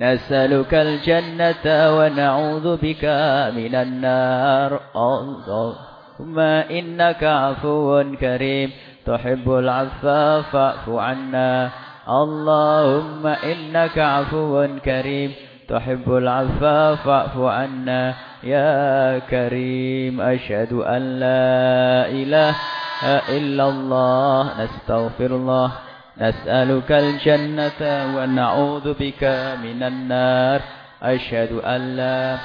نسألك الجنة ونعوذ بك من النار. اللهم إنك عفو كريم. تحب العفا فاعف عنا. اللهم إنك عفو كريم. تحب العفا فاعف عنا. يا كريم أشهد أن لا إله إلا الله. نستغفر الله. نسألك الجنة ونعوذ بك من النار. أشهد أن لا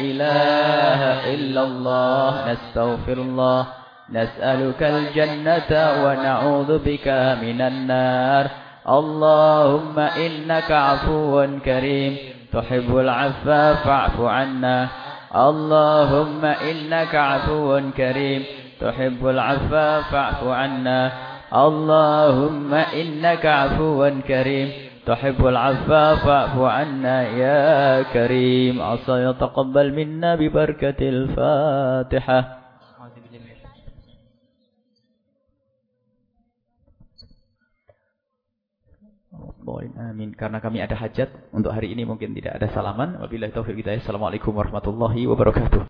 إله إلا الله. نستغفر الله. نسألك الجنة ونعوذ بك من النار. اللهم إنك عفو كريم. تحب العفا فاعف عنا. اللهم إنك عفو كريم. تحب العفا فاعف عنا. اللهم إنك عفو كريم تحب العفا فاعف عنا يا كريم عسى يتقبل منا ببركة الفاتحة Amin. Karena kami ada hajat untuk hari ini mungkin tidak ada salaman. Wabillahi taufiq hidayah. Assalamualaikum warahmatullahi wabarakatuh.